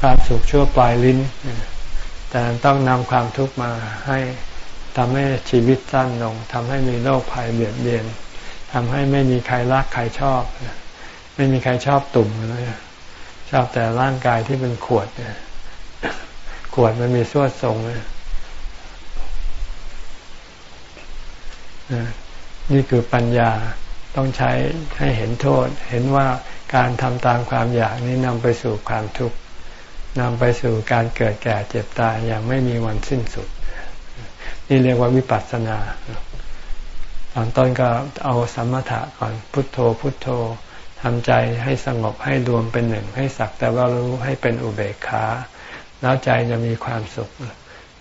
ความสุขชั่วปลายลิ้น แต่ต้องนำความทุกข์มาให้ทำให้ชีวิตสั้นลงทำให้มีโรคภัยเบียดเบียนทำให้ไม่มีใครรักใครชอบ ไม่มีใครชอบตุ่มเลยชอบแต่ร่างกายที่เป็นขวดขวดมันมีสวดทรงนี่คือปัญญาต้องใช้ให้เห็นโทษ เห็นว่าการทำตามความอยากนี้นำไปสู่ความทุกข์ นำไปสู่การเกิดแก่เจ็บตายอย่างไม่มีวันสิ้นสุด นี่เรียกว่าวิปัสสนา ตอนต้นก็เอาสมถะก่อนพุทโธพุทโธทำใจให้สงบให้รวมเป็นหนึ่ง ให้สักแต่ว่ารู้ให้เป็นอุเบกขาแล้วใจจะมีความสุข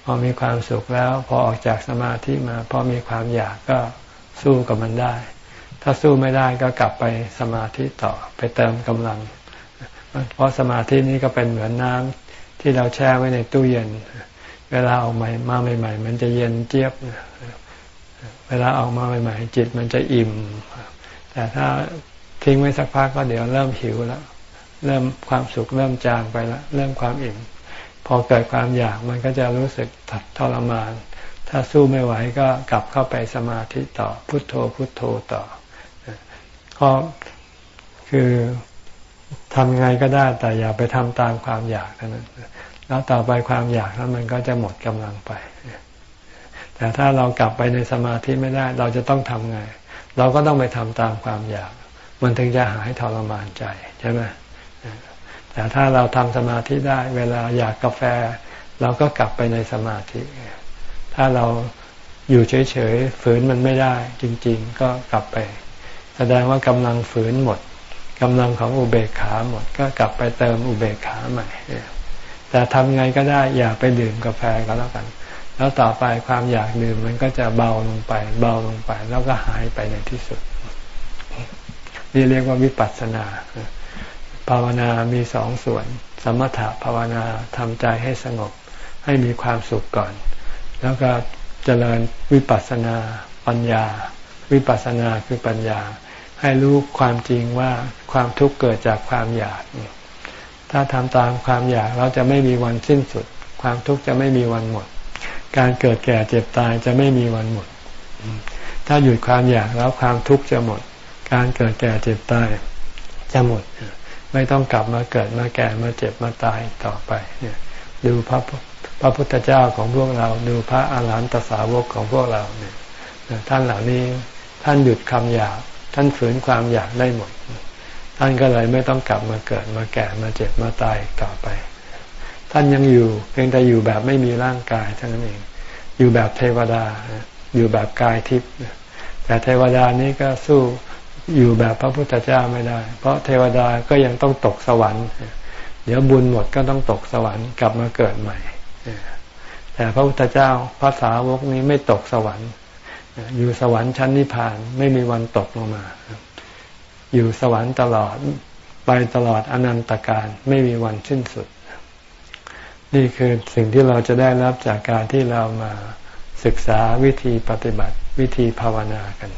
พอมีความสุขแล้ว พอออกจากสมาธิมา พอมีความอยากก็สู้กับมันได้ ถ้าสู้ไม่ได้ก็กลับไปสมาธิต่อไปเติมกำลัง เพราะสมาธินี้ก็เป็นเหมือนน้ำที่เราแช่ไว้ในตู้เย็น เวลาออกใหม่มาใหม่ ๆ มันจะเย็นเจี๊ยบ เวลาออกมาใหม่ ๆ จิตมันจะอิ่ม แต่ถ้าทิ้งไว้สักพักก็เดี๋ยวเริ่มหิวแล้วเริ่มความสุขเริ่มจางไปแล้วเริ่มความอิ่ม พอเกิดความอยากมันก็จะรู้สึกทรมาน ถ้าสู้ไม่ไหวก็กลับเข้าไปสมาธิต่อพุทโธพุทโธต่อก็คือ ทำยังไงก็ได้ แต่อย่าไปทำตามความอยากเท่านั้นแล้วต่อไปความอยากนั้นมันก็จะหมดกำลังไป แต่ถ้าเรากลับไปในสมาธิไม่ได้ เราจะต้องทำไง เราก็ต้องไปทำตามความอยาก มันถึงจะหายทรมานใจใช่ไหมแต่ถ้าเราทำสมาธิได้ เวลาอยากกาแฟ เราก็กลับไปในสมาธิ ถ้าเราอยู่เฉยๆฝืนมันไม่ได้ จริง ๆ ก็กลับไป แสดงว่ากำลังฝืนหมด กำลังของอุเบกขาหมดก็กลับไปเติมอุเบกขาใหม่แต่ทำไงก็ได้อย่าไปดื่มกาแฟก็แล้วกัน แล้วต่อไปความอยากดื่มมันก็จะเบาลงไป เบาลงไป แล้วก็หายไปในที่สุด นี่เรียกว่าวิปัสสนา ภาวนามีสองส่วน สมถะภาวนาทำใจให้สงบ ให้มีความสุขก่อน แล้วก็เจริญวิปัสสนาปัญญา วิปัสสนาคือปัญญา ให้รู้ความจริงว่าความทุกข์เกิดจากความอยาก ถ้าทำตามความอยากเราจะไม่มีวันสิ้นสุด ความทุกข์จะไม่มีวันหมด การเกิดแก่เจ็บตายจะไม่มีวันหมด ถ้าหยุดความอยากแล้วความทุกข์จะหมด การเกิดแก่เจ็บตายจะหมด ไม่ต้องกลับมาเกิดมาแก่มาเจ็บมาตายต่อไปเนี่ยดูพระพระพุทธเจ้าของพวกเราดูพระอาหารหันตสาวกของพวกเราเนี่ยท่านเหล่านี้ท่านหยุดคำอยาก ท่านฝืนความอยากได้หมด ท่านก็เลยไม่ต้องกลับมาเกิดมาแก่มาเจ็บมาตายต่อไป ท่านยังอยู่ เพียงแต่อยู่แบบไม่มีร่างกายเท่านั้นเอง อยู่แบบเทวดา อยู่แบบกายทิพย์แต่เทวดานี้ก็สู้อยู่แบบพระพุทธเจ้าไม่ได้ เพราะเทวดาก็ยังต้องตกสวรรค์ เดี๋ยวบุญหมดก็ต้องตกสวรรค์กลับมาเกิดใหม่ แต่พระพุทธเจ้าภาษาวกนี้ไม่ตกสวรรค์ อยู่สวรรค์ชั้นนิพพานไม่มีวันตกลงมา อยู่สวรรค์ตลอดไปตลอดอนันตการไม่มีวันสิ้นสุด นี่คือสิ่งที่เราจะได้รับจากการที่เรามาศึกษาวิธีปฏิบัติวิธีภาวนากัน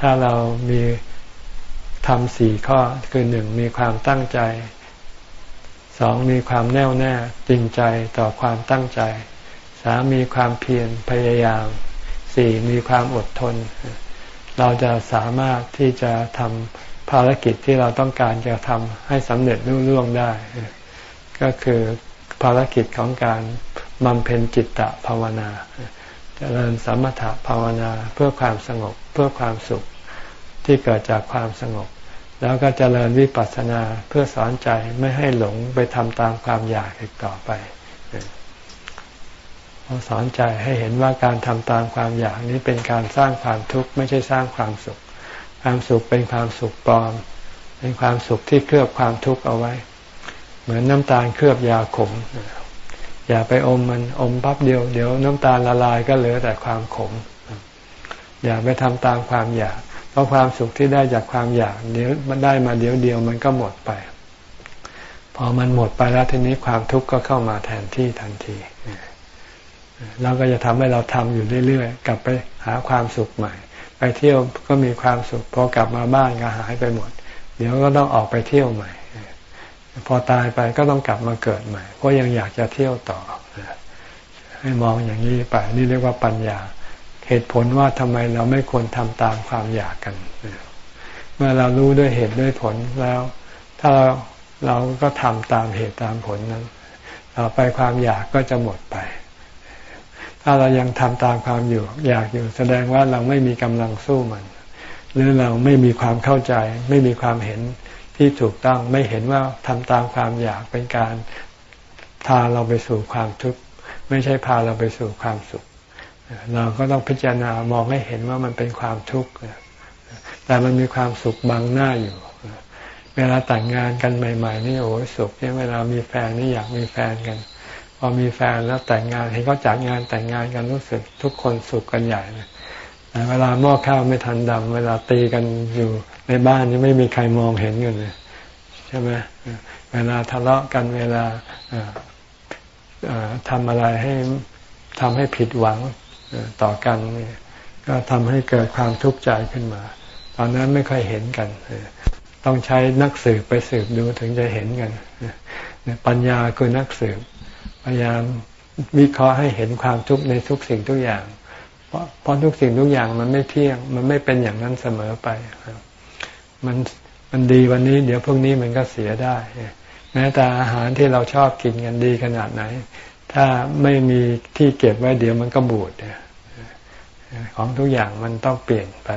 ถ้าเรามีทำสี่ข้อคือหนึ่งมีความตั้งใจสองมีความแน่วแน่จริงใจต่อความตั้งใจสามมีความเพียรพยายาม สี่มีความอดทน เราจะสามารถที่จะทำภารกิจที่เราต้องการจะทำให้สำเร็จรุ่ร่วงได้ ก็คือภารกิจของการบำเพ็ญจิตตภาวนาจเจริญสมถะภาวนาเพื่อความสงบเพื่อความสุขที่เกิดจากความสงบ แล้วก็เจริญวิปัสสนาเพื่อสอนใจไม่ให้หลงไปทำตามความอยากอีกต่อไป เราสอนใจให้เห็นว่าการทำตามความอยากนี้เป็นการสร้างความทุกข์ไม่ใช่สร้างความสุข ความสุขเป็นความสุขปลอม เป็นความสุขที่เคลือบความทุกข์เอาไว้ เหมือนน้ำตาลเคลือบยาขม อย่าไปอมมันอมปั๊บเดียวเดี๋ยวน้ำตาลละลายก็เหลือแต่ความขม อย่าไปทำตามความอยาก เพราะความสุขที่ได้จากความอยากเดี๋ยวมันได้มาเดี๋ยวเดียวมันก็หมดไป พอมันหมดไปแล้วทีนี้ความทุกข์ก็เข้ามาแทนที่ทันที แล้วก็จะทำให้เราทำอยู่เรื่อยๆ กลับไปหาความสุขใหม่ ไปเที่ยวก็มีความสุขพอกลับมาบ้านก็หายไปหมด เดี๋ยวก็ต้องออกไปเที่ยวใหม่ พอตายไปก็ต้องกลับมาเกิดใหม่ เพราะยังอยากจะเที่ยวต่อ ให้มองอย่างนี้ไป นี่เรียกว่าปัญญา เหตุผลว่าทำไมเราไม่ควรทำตามความอยากกัน เมื่อเรารู้ด้วยเหตุด้วยผลแล้ว ถ้าเราเราก็ทำตามเหตุตามผลนั้น ต่อไปความอยากก็จะหมดไป ถ้าเรายังทำตามความอยู่ อยากอยู่แสดงว่าเราไม่มีกำลังสู้มัน หรือเราไม่มีความเข้าใจ ไม่มีความเห็นที่ถูกต้องไม่เห็นว่าทำตามความอยากเป็นการพาเราไปสู่ความทุกข์ไม่ใช่พาเราไปสู่ความสุข เราก็ต้องพิจารณามองให้เห็นว่ามันเป็นความทุกข์แต่มันมีความสุขบังหน้าอยู่ เวลาแต่งงานกันใหม่ ๆ นี่โอ้สุขเนี่ยเวลามีแฟนนี่อยากมีแฟนกัน อมีแฟนแล้วแต่งงานเห็นเขาจัดงานแต่งงานกันรู้สึกทุกคนสุขกันใหญ่เลยแต่เวลาหม้อข้าวไม่ทันดำเวลาตีกันอยู่ในบ้านนี่ไม่มีใครมองเห็นกันเลยใช่ไหมเวลาทะเลาะกันเวลาทำอะไรให้ทำให้ผิดหวังต่อกันนี่ก็ทำให้เกิดความทุกข์ใจขึ้นมา ตอนนั้นไม่ค่อยเห็นกัน ต้องใช้นักสืบไปสืบดูถึงจะเห็นกัน ปัญญาคือนักสืบ พยายามวิเคราะห์ให้เห็นความทุกข์ในทุกสิ่งทุกอย่าง เพราะเพราะทุกสิ่งทุกอย่างมันไม่เที่ยง มันไม่เป็นอย่างนั้นเสมอไปมันมันดีวันนี้ เดี๋ยวพรุ่งนี้มันก็เสียได้แม้แต่อาหารที่เราชอบกินกันดีขนาดไหน ถ้าไม่มีที่เก็บไว้เดี๋ยวมันก็บูดของทุกอย่างมันต้องเปลี่ยนไป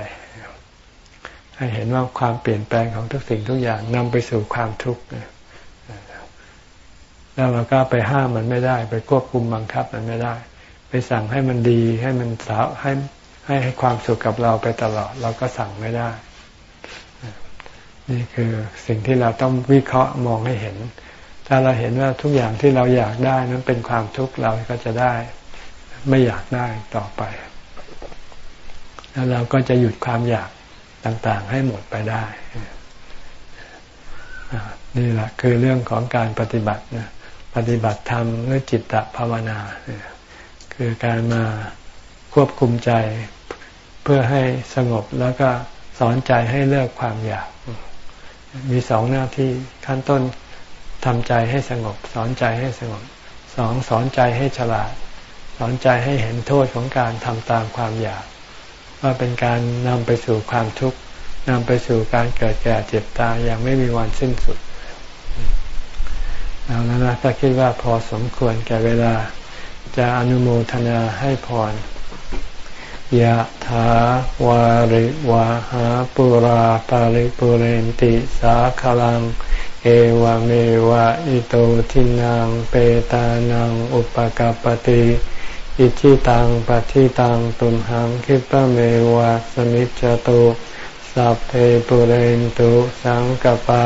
ให้เห็นว่าความเปลี่ยนแปลงของทุกสิ่งทุกอย่างนำไปสู่ความทุกข์ แล้วเราก็ไปห้ามมันไม่ได้ ไปควบคุมบังคับมันไม่ได้ ไปสั่งให้มันดีให้มันสาวให้ให้ให้ความสุขกับเราไปตลอด เราก็สั่งไม่ได้ นี่คือสิ่งที่เราต้องวิเคราะห์มองให้เห็น ถ้าเราเห็นว่าทุกอย่างที่เราอยากได้นั้นเป็นความทุกข์เราก็จะได้ ไม่อยากได้ต่อไป แล้วเราก็จะหยุดความอยากต่างๆ ให้หมดไปได้นี่แหละคือเรื่องของการปฏิบัตินะ ปฏิบัติธรรมหรือจิตตภาวนา คือการมาควบคุมใจเพื่อให้สงบแล้วก็สอนใจให้เลิกความอยาก มีสองหน้าที่ขั้นต้นทำใจให้สงบ สอนใจให้สงบสองสอนใจให้ฉลาด สอนใจให้เห็นโทษของการทำตามความอยาก ว่าเป็นการนำไปสู่ความทุกข์นำไปสู่การเกิดแก่เจ็บตายอย่างไม่มีวันสิ้นสุด เอาแล้วนะถ้าคิดว่าพอสมควรแก่เวลา จะอนุโมทนาให้พรยะถาวาริวาหาปุราปาริปุเรนติสาคลัง เอวเมวะอิโตทินังเปตานังอุปกาปติอิชิตังปฏิตังตุมหังคิปะเมวะสมิจจตุสัพเพปุเรนตุสังกปา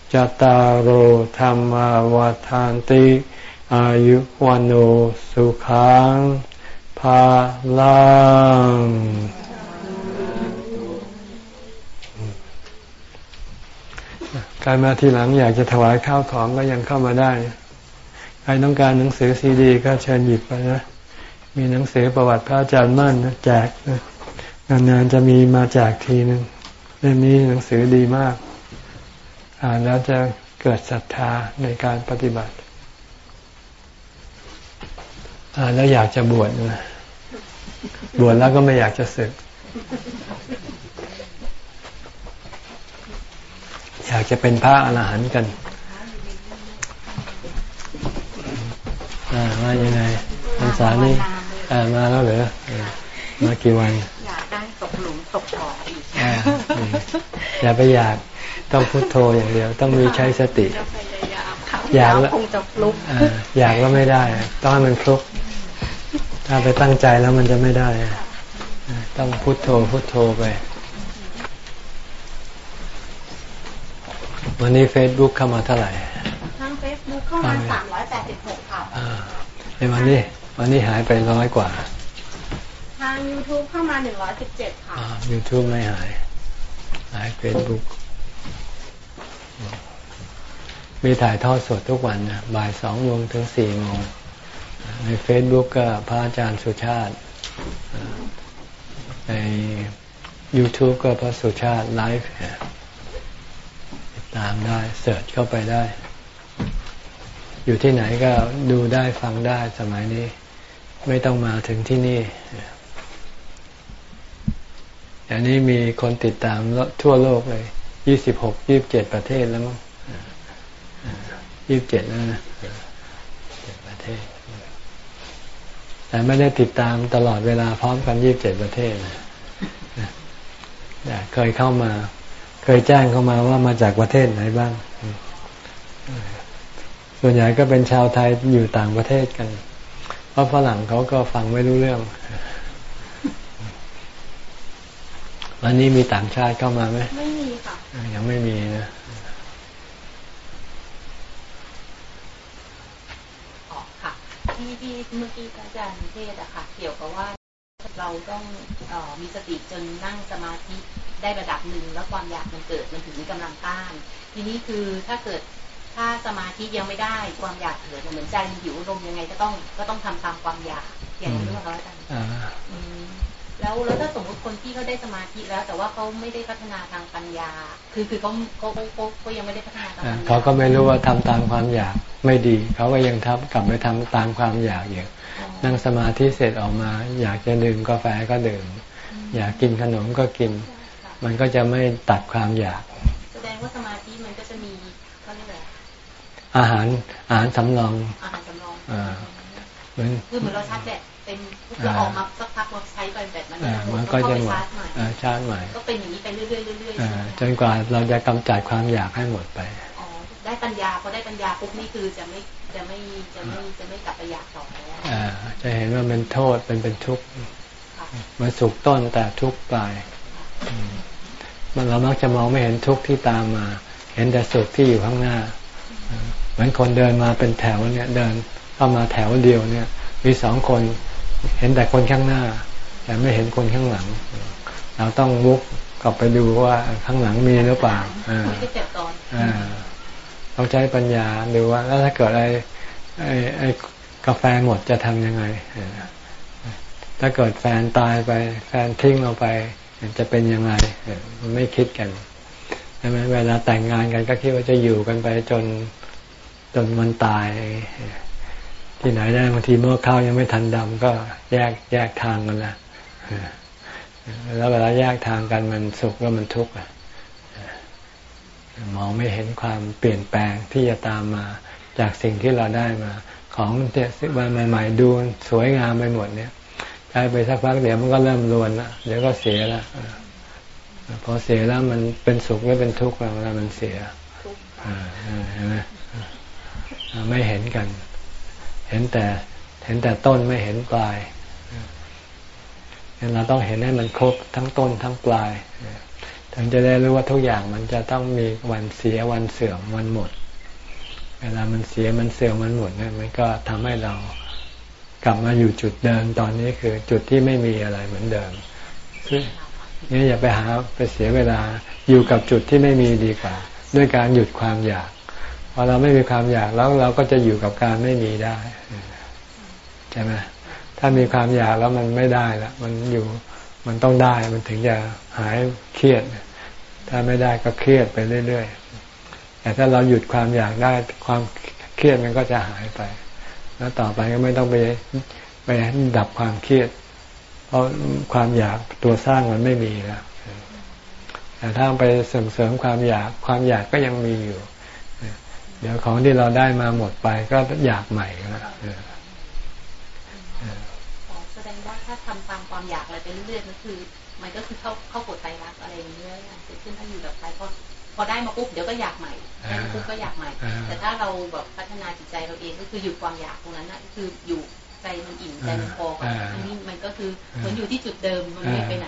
จตารโหธรรมวาทานติ อายุวันโอสุขังภาลังการมาทีหลังอยากจะถวายข้าวของก็ยังเข้ามาได้ ใครต้องการหนังสือซีดี ก็เชิญหยิบไปนะ มีหนังสือประวัติพระอาจารย์มั่นนะแจกนะนานๆจะมีมาแจกทีนึงเล่มนี้หนังสือดีมาก อ่านแล้วจะเกิดศรัทธาในการปฏิบัติ อ่านแล้วอยากจะบวชนะบวชแล้วก็ไม่อยากจะศึก อยากจะเป็นพระอรหันต์กันมายังไงพรรษานี้มาแล้วเหรอมากี่วัน อยากได้ตกหลุมตกบ่ออีกอย่าไปอยาก ต้องพุโทโธอย่างเดียว ต้องมีใช้สติอยากแล้วคงจะฟลุกอยากแล้วไม่ได้ ต้องให้มันฟลุก ถ้าไปตั้งใจแล้วมันจะไม่ได้ ต้องพุโทโธพุโทโธไป วันนี้เฟซบุ๊กเข้ามาเท่าไหร่ทางเฟซบุ๊กเข้ามาสามร้อยแปดสิบหกค่ะในวันนี้ วันนี้หายไปร้อยกว่า ทาง YouTube เข้ามาหนึ่งร้อยสิบเจ็ดค่ะยูทูบไม่หาย หายเฟซบุ๊ก มีถ่ายทอดสดทุกวันนะบ่ายสองโมงถึงสี่โมง ในเฟซบุ๊กก็พระอาจารย์สุชาติ ใน YouTube ก็พระสุชาติไลฟ์ตามได้เสิร์ชเข้าไปได้ อยู่ที่ไหนก็ดูได้ฟังได้สมัยนี้ ไม่ต้องมาถึงที่นี่อันนี้มีคนติดตามทั่วโลกเลยยี่สิบหกยี่บเจ็ดประเทศแล้วมั้ง ยี่บเจ็ดแล้วนะเจ็ดประเทศ แต่ไม่ได้ติดตามตลอดเวลาพร้อมกันยี่บเจ็ดประเทศนะเคยเข้ามา เคยแจ้งเข้ามาว่ามาจากประเทศไหนบ้าง ส่วนใหญ่ก็เป็นชาวไทยอยู่ต่างประเทศกัน เพราะฝรั่งเขาก็ฟังไม่รู้เรื่อง วันนี้มีต่างชาติเข้ามาไหม ไม่มีค่ะ ยังไม่มีนะอ๋อค่ะ ที่ที่เมื่อกี้อาจารย์เทศอะค่ะ เกี่ยวกับว่าเราต้องอมีสติจนนั่งสมาธิได้ระดับหนึ่งแล้วความอยากมันเกิดมันถึงมีกำลังต้าน ทีนี้คือถ้าเกิดถ้าสมาธิยังไม่ได้ความอยากเกิดเหมือนใจมันหิวลมยังไงก็ต้องก็ต้องทำตามความอยากอย่างนี้หรือเปล่าอาจารย์ แล้วแล้วถ้าสมมติคนที่เขาได้สมาธิแล้ว แต่ว่าเขาไม่ได้พัฒนาทางปัญญา คือคือเขาเขาเขาเขายังไม่ได้พัฒนาทางปัญญาเขาก็ไม่รู้ว่าทำตามความอยากไม่ดี เขาก็ยังทำกลับไปทำตามความอยากอยู่นั่งสมาธิเสร็จออกมา อยากจะดื่มกาแฟก็ดื่ม อยากกินขนมก็กิน มันก็จะไม่ตัดความอยาก แสดงว่าสมาธิมันก็จะมีเขาเรียกอะไรอาหารอาหารสำรองอาหารสำรองอ่าเหมือนคือเหมือนเราชาร์จแบต เต็มเราออกมาสักพักเราใช้ไปแบตมันมันก็จะหมดชาร์จใหม่ก็เป็นอย่างนี้ไปเรื่อยๆเรื่อยๆจนกว่าเราจะกำจัดความอยากให้หมดไปอ๋อได้ปัญญาพอได้ปัญญาปุ๊บนี่คือจะไม่จะไม่จะไม่จะไม่กลับไปอยากต่อแล้วจะเห็นว่ามันโทษเป็นเป็นทุกข์มันสุขต้นแต่ทุกข์ปลายมันเรามักจะมองไม่เห็นทุกข์ที่ตามมา เห็นแต่สุขที่อยู่ข้างหน้า เหมือนคนเดินมาเป็นแถวเนี่ย เดินเข้ามาแถวเดียวเนี่ย มีสองคน เห็นแต่คนข้างหน้า แต่ไม่เห็นคนข้างหลัง เราต้องวุกกลับไปดูว่าข้างหลังมีหรือเปล่าอ่าต้องใช้ปัญญาดูว่า แล้วถ้าเกิดไอ้ไอ้ไอ้กาแฟหมดจะทำยังไง ถ้าเกิดแฟนตายไป แฟนทิ้งเราไป จะเป็นยังไงไม่คิดกันใช่ไหมเวลาแต่งงานกันก็คิดว่าจะอยู่กันไปจนจนมันตาย ที่ไหนได้บางทีเมื่อข้าวยังไม่ทันดำก็แยกแยกทางกันละแล้วเวลาแยกทางกันมันสุขแล้วมันทุกข์มองไม่เห็นความเปลี่ยนแปลงที่จะตามมาจากสิ่งที่เราได้มา ของเจ็ดสิบวันใหม่ๆดูสวยงามไปหมดเนี่ยใช้ไปสักพักเดี๋ยวมันก็เริ่มรวนละเดี๋ยวก็เสียละพอเสียแล้วมันเป็นสุขไม่เป็นทุกข์เวลามันเสียเห็นไหมไม่เห็นกัน เห็นแต่เห็นแต่ต้นไม่เห็นปลายเราต้องเห็นให้มันครบทั้งต้นทั้งปลายถึงจะได้รู้ว่าทุกอย่างมันจะต้องมีวันเสียวันเสื่อมวันหมด เวลามันเสียมันเสื่อมมันหมดเนี่ยมันก็ทำให้เรากลับมาอยู่จุดเดิมตอนนี้คือจุดที่ไม่มีอะไรเหมือนเดิมนี่อย่าไปหาไปเสียเวลาอยู่กับจุดที่ไม่มีดีกว่า ด้วยการหยุดความอยาก พอเราไม่มีความอยากแล้วเราก็จะอยู่กับการไม่มีได้ใช่ไหมถ้ามีความอยากแล้วมันไม่ได้ละมันอยู่มันต้องได้มันถึงจะหายเครียด ถ้าไม่ได้ก็เครียดไปเรื่อยๆแต่ถ้าเราหยุดความอยากได้ความเครียดมันก็จะหายไป แล้วต่อไปก็ไม่ต้องไปไปดับความเครียด เพราะความอยากตัวสร้างมันไม่มีแล้วแต่ถ้าไปเสริมเสริมความอยากความอยากก็ยังมีอยู่ เดี๋ยวของที่เราได้มาหมดไปก็อยากใหม่แล้วถ้าทำตามความอยากอะไรไปเรื่อยๆก็คือ มันก็คือเข้าเข้ากดไตรักอะไรอย่างเงี้ยเกิดขึ้นถ้าอยู่แบบไปพอพอได้มาปุ๊บเดี๋ยวก็อยากใหม่ได้ปุ๊บก็อยากใหม่ แต่ถ้าเราแบบพัฒนาจิตใจเราเองก็คือหยุดความอยากตรงนั้นนะคืออยู่ใจมันอิ่มใจมันพอกับอันนี้มันก็คือเหมือนอยู่ที่จุดเดิมมันไม่ไปไหน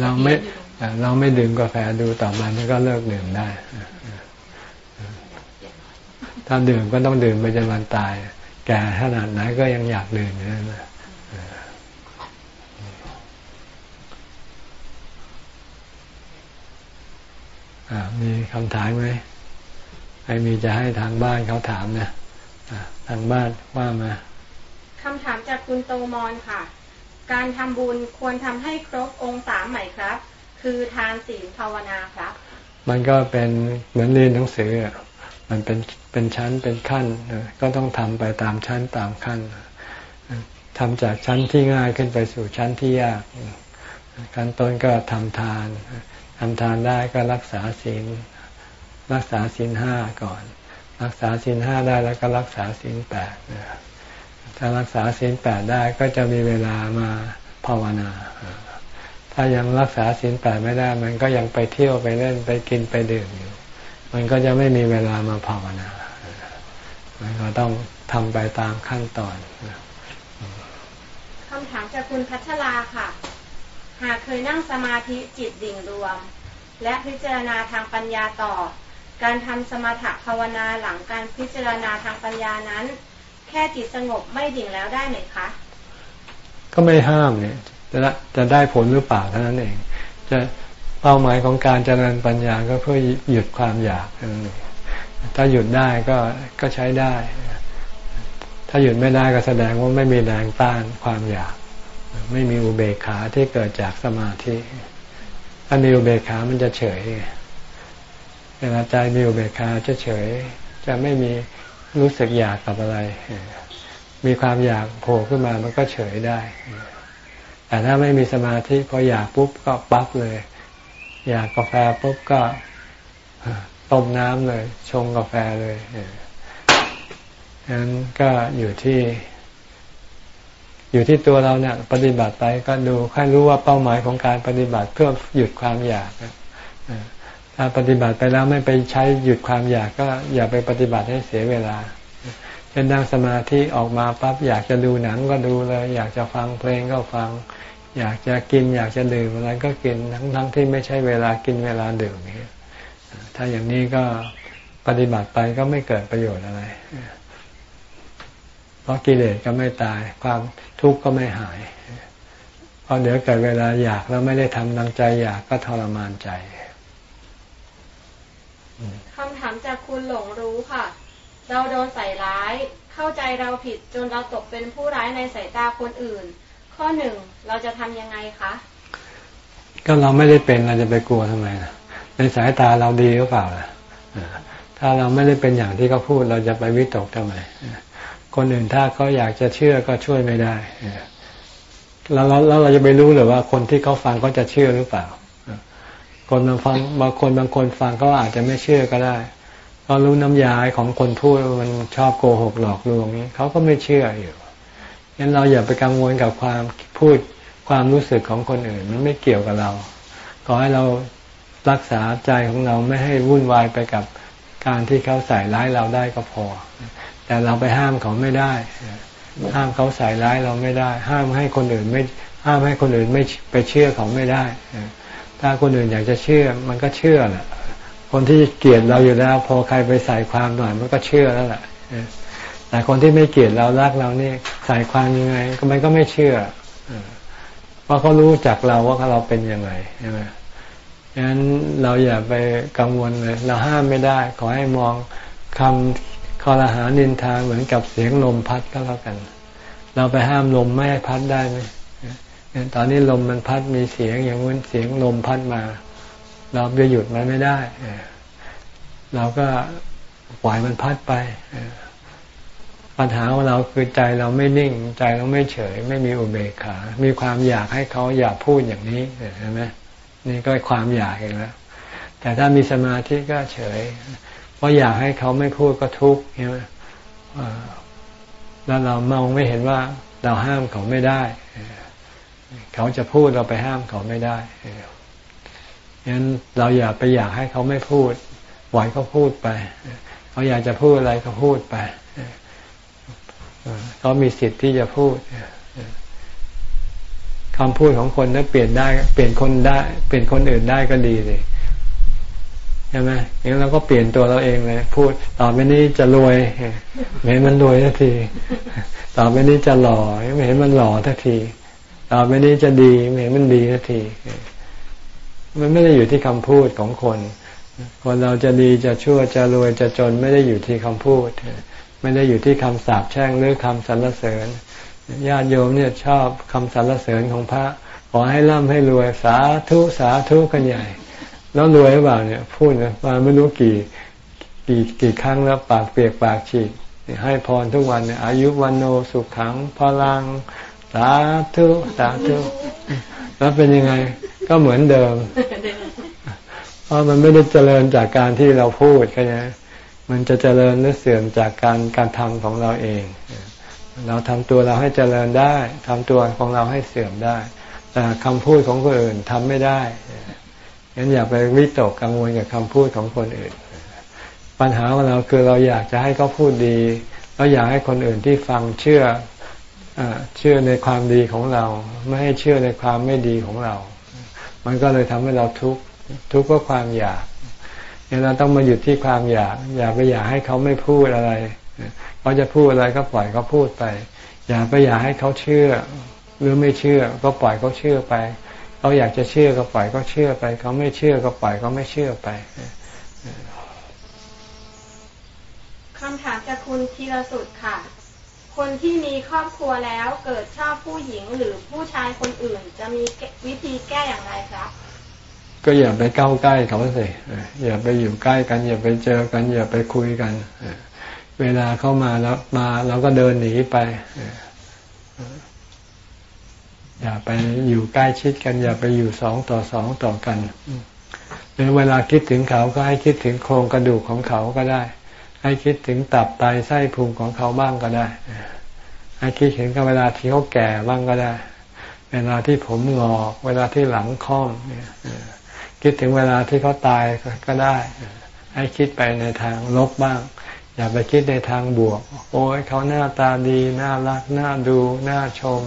เราไม่เราไม่ดื่มกาแฟดูต่อมามันก็เลิกดื่มได้ ถ้าดื่มก็ต้องดื่มไปจนวันตาย แก่ขนาดไหนก็ยังอยากดื่มอยู่นั่นแหละมีคำถามไหมใครมีจะให้ทางบ้านเขาถามนะทางบ้านว่ามาคำถามจากคุณโตมอนค่ะ การทำบุญควรทำให้ครบองค์สามใหม่ครับ คือทานศีลภาวนาครับ มันก็เป็นเหมือนเรียนหนังสือ มันเป็น เป็นชั้นเป็นขั้นก็ต้องทำไปตามชั้นตามขั้นทำจากชั้นที่ง่ายขึ้นไปสู่ชั้นที่ยากขั้นต้นก็ทำทานทำทานได้ก็รักษาศีลรักษาศีลห้าก่อน รักษาศีลห้าได้แล้วก็รักษาศีลแปดถ้ารักษาศีลแปดได้ก็จะมีเวลามาภาวนา ถ้ายังรักษาศีลแปดไม่ได้ มันก็ยังไปเที่ยวไปเล่นไปกินไปดื่มอยู่ มันก็จะไม่มีเวลามาภาวนา มันก็ต้องทำไปตามขั้นตอนคำถามจากคุณพัชราค่ะ หากเคยนั่งสมาธิจิตดิ่งรวม และพิจารณาทางปัญญาต่อ การทำสมถะภาวนาหลังการพิจารณาทางปัญญานั้น แค่จิตสงบไม่ดิ่งแล้วได้ไหมคะ ก็ไม่ห้ามเนี่ยจะจะได้ผลหรือเปล่าเท่านั้นเอง จะเป้าหมายของการเจริญปัญญาก็เพื่อหยุดความอยาก ถ้าหยุดได้ก็ก็ใช้ได้ ถ้าหยุดไม่ได้ก็แสดงว่าไม่มีแรงต้านความอยาก ไม่มีอุเบกขาที่เกิดจากสมาธิถ้ามีอุเบกขามันจะเฉยเวลาใจมีอุเบกขาจะเฉย จะไม่มีรู้สึกอยากกับอะไร มีความอยากโผล่ขึ้นมามันก็เฉยได้ แต่ถ้าไม่มีสมาธิพออยากปุ๊บก็ปั๊บเลย อยากกาแฟปุ๊บก็ ต้มน้ำเลย ชงกาแฟเลยนั้นก็อยู่ที่ อยู่ที่ตัวเราเนี่ยปฏิบัติไปก็ดูแค่รู้ว่าเป้าหมายของการปฏิบัติเพื่อหยุดความอยากถ้าปฏิบัติไปแล้วไม่ไปใช้หยุดความอยากก็อย่าไปปฏิบัติให้เสียเวลาเช่นนั่งสมาธิออกมาปั๊บอยากจะดูหนังก็ดูเลย อยากจะฟังเพลงก็ฟัง อยากจะกิน อยากจะดื่มอะไรก็กินทั้งทั้งที่ไม่ใช่เวลากินเวลาดื่มนี้ ถ้าอย่างนี้ก็ปฏิบัติไปก็ไม่เกิดประโยชน์อะไร เพราะกิเลสก็ไม่ตาย ความทุกข์ก็ไม่หายเพราะเดี๋ยวเกิดเวลาอยากแล้วไม่ได้ทำดังใจอยากก็ทรมานใจคำถามจากคุณหลงรู้ค่ะ เราโดนใส่ร้าย เข้าใจเราผิดจนเราตกเป็นผู้ร้ายในสายตาคนอื่น ข้อหนึ่งเราจะทำยังไงคะ ก็เราไม่ได้เป็นเราจะไปกลัวทำไมนะ ในสายตาเราดีหรือเปล่าล่ะถ้าเราไม่ได้เป็นอย่างที่เขาพูดเราจะไปวิตกทำไมคนอื่นถ้าเขาอยากจะเชื่อก็ช่วยไม่ได้แล้วแล้วเราจะไปรู้หรือว่าคนที่เขาฟังเขาจะเชื่อหรือเปล่า คนบางฟังบางคนบางคนฟังก็อาจจะไม่เชื่อก็ได้เรารู้น้ำยาของคนพูดมันชอบโกหกหลอกลวงนี้เขาก็ไม่เชื่ออยู่งั้นเราอย่าไปกังวลกับความพูดความรู้สึกของคนอื่น มันไม่เกี่ยวกับเรา ขอให้เรา รักษาใจของเราไม่ให้วุ่นวายไปกับการที่เขาใส่ร้ายเราได้ก็พอ แต่เราไปห้ามเขาไม่ได้ ห้ามเขาใส่ร้ายเราไม่ได้ ห้ามให้คนอื่นไม่ห้ามให้คนอื่นไม่ไปเชื่อเขาไม่ได้ ถ้าคนอื่นอยากจะเชื่อมันก็เชื่อแหละคนที่เกลียดเราอยู่แล้ว พอใครไปใส่ความหน่อยมันก็เชื่อแล้วแหละแต่คนที่ไม่เกลียดเรารักเราเนี่ใส่ความยังไง ก็มันก็ไม่เชื่อเพราะเขารู้จักเราว่าเราเป็นยังไงใช่ไหม ฉะนั้นเราอย่าไปกังวลเลย เราห้ามไม่ได้ ขอให้มองคำคอรหานินทาเหมือนกับเสียงลมพัดก็แล้วกัน เราไปห้ามลมไม่ให้พัดได้ไหมตอนนี้ลมมันพัดมีเสียงอย่างนู้นเสียงลมพัดมา เราจะหยุดมันไม่ได้เราก็ปล่อยมันพัดไปปัญหาของเราคือใจเราไม่นิ่ง ใจเราไม่เฉย ไม่มีอุเบกขา มีความอยากให้เขาอยากพูดอย่างนี้เห็นไหม นี่ก็ความอยากเองแล้วแต่ถ้ามีสมาธิก็เฉย เพราะอยากให้เขาไม่พูดก็ทุกข์ใช่ไหมแล้วเรามองไม่เห็นว่าเราห้ามเขาไม่ได้ เขาจะพูดเราไปห้ามเขาไม่ได้งั้นเราอย่าไปอยากให้เขาไม่พูดปล่อยเขาพูดไป เขาอยากจะพูดอะไรก็พูดไป เขามีสิทธิ์ที่จะพูด คำพูดของคนถ้าเปลี่ยนได้ เปลี่ยนคนได้ เปลี่ยนคนอื่นได้ก็ดีเลยใช่ไหมงั้นเราก็เปลี่ยนตัวเราเองเลย พูดต่อไปนี้จะรวยไม่เห็นมันรวยทันทีต่อไปนี้จะหล่อไม่เห็นมันหล่อทันทีต่อไปนี้จะดีไม่เห็นมันดีทันทีมันไม่ได้อยู่ที่คำพูดของคน คนเราจะดีจะชั่วจะรวยจะจนไม่ได้อยู่ที่คำพูด ไม่ได้อยู่ที่คำสาปแช่งหรือคำสรรเสริญ ญาติโยมเนี่ยชอบคำสรรเสริญของพระขอให้ร่ำให้รวยสาธุสาธุกันใหญ่ แล้วรวยหรือเปล่าเนี่ย พูดนะมาไม่รู้กี่กี่กี่ครั้งแล้วปากเปียกปากฉีกให้พรทุกวันเนี่ยอายุวันโนสุขขังพลัง สาธุสาธุแล้วเป็นยังไงก็เหมือนเดิม เพราะมันไม่ได้เจริญจากการที่เราพูดแค่นี้มันจะเจริญหรือเสื่อมจากการการทำของเราเอง เราทำตัวเราให้เจริญได้ทำตัวของเราให้เสื่อมได้ แต่คำพูดของคนอื่นทำไม่ได้งั้นอย่าไปวิตกกังวลกับคำพูดของคนอื่น ปัญหาของเราคือเราอยากจะให้เขาพูดดีเราอยากให้คนอื่นที่ฟังเชื่ออเชื่อในความดีของเรา ไม่ให้เชื่อในความไม่ดีของเรา มันก็เลยทำให้เราทุกข์ทุกข์เพราะความอยากเราต้องมาหยุดที่ความอยาก อย่าไปอยากให้เขาไม่พูดอะไร เขาจะพูดอะไรก็ปล่อยเขาพูดไป อย่าไปอยากให้เขาเชื่อ หรือไม่เชื่อ ก็ปล่อยเขาเชื่อไปเขาอยากจะเชื่อก็ปล่อยเขาเชื่อไปเขาไม่เชื่อก็ปล่อยเขาไม่เชื่อไปคำถามจากคุณธีรสุดค่ะ คนที่มีครอบครัวแล้วเกิดชอบผู้หญิงหรือผู้ชายคนอื่น จะมีวิธีแก้อย่างไรครับ ก็อย่าไปเก้าใกล้เขาสิอย่าไปอยู่ใกล้กัน อย่าไปเจอกัน อย่าไปคุยกัน เวลาเข้ามาแล้วมาเราก็เดินหนีไป อย่าไปอยู่ใกล้ชิดกัน อย่าไปอยู่สองต่อสองต่อกันหรือเวลาคิดถึงเขาก็ให้คิดถึงโครงกระดูกของเขาก็ได้ ให้คิดถึงตับไตไส้พุงของเขาบ้างก็ได้ ให้คิดถึงกับเวลาที่เขาแก่บ้างก็ได้ เวลาที่ผมงอกเวลาที่หลังค่อมคิดถึงเวลาที่เขาตายก็ได้ ให้คิดไปในทางลบบ้าง อย่าไปคิดในทางบวก โอ้ยเขาหน้าตาดี น่ารัก น่าดูน่าชม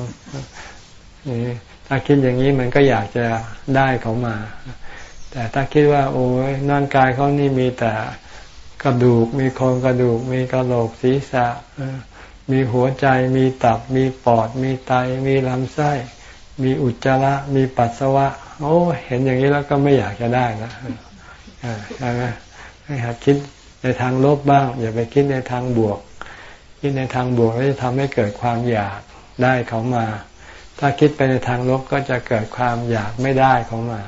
ถ้าคิดอย่างนี้มันก็อยากจะได้เขามา แต่ถ้าคิดว่า โอ้ยร่างกายเขานี่มีแต่กระดูก มีโครงกระดูก มีกระโหลกศีรษะมีหัวใจมีตับ มีปอด มีไต มีลำไส้ มีอุจจาระ มีปัสสาวะ โอ้ เห็นอย่างนี้แล้วก็ไม่อยากจะได้นะใช่ไหมให้หัดคิด ในทางลบบ้าง อย่าไปคิดในทางบวก คิดในทางบวกแล้วจะทำให้เกิดความอยากได้เขามา ถ้าคิดไปในทางลบก็จะเกิดความอยากไม่ได้เขามา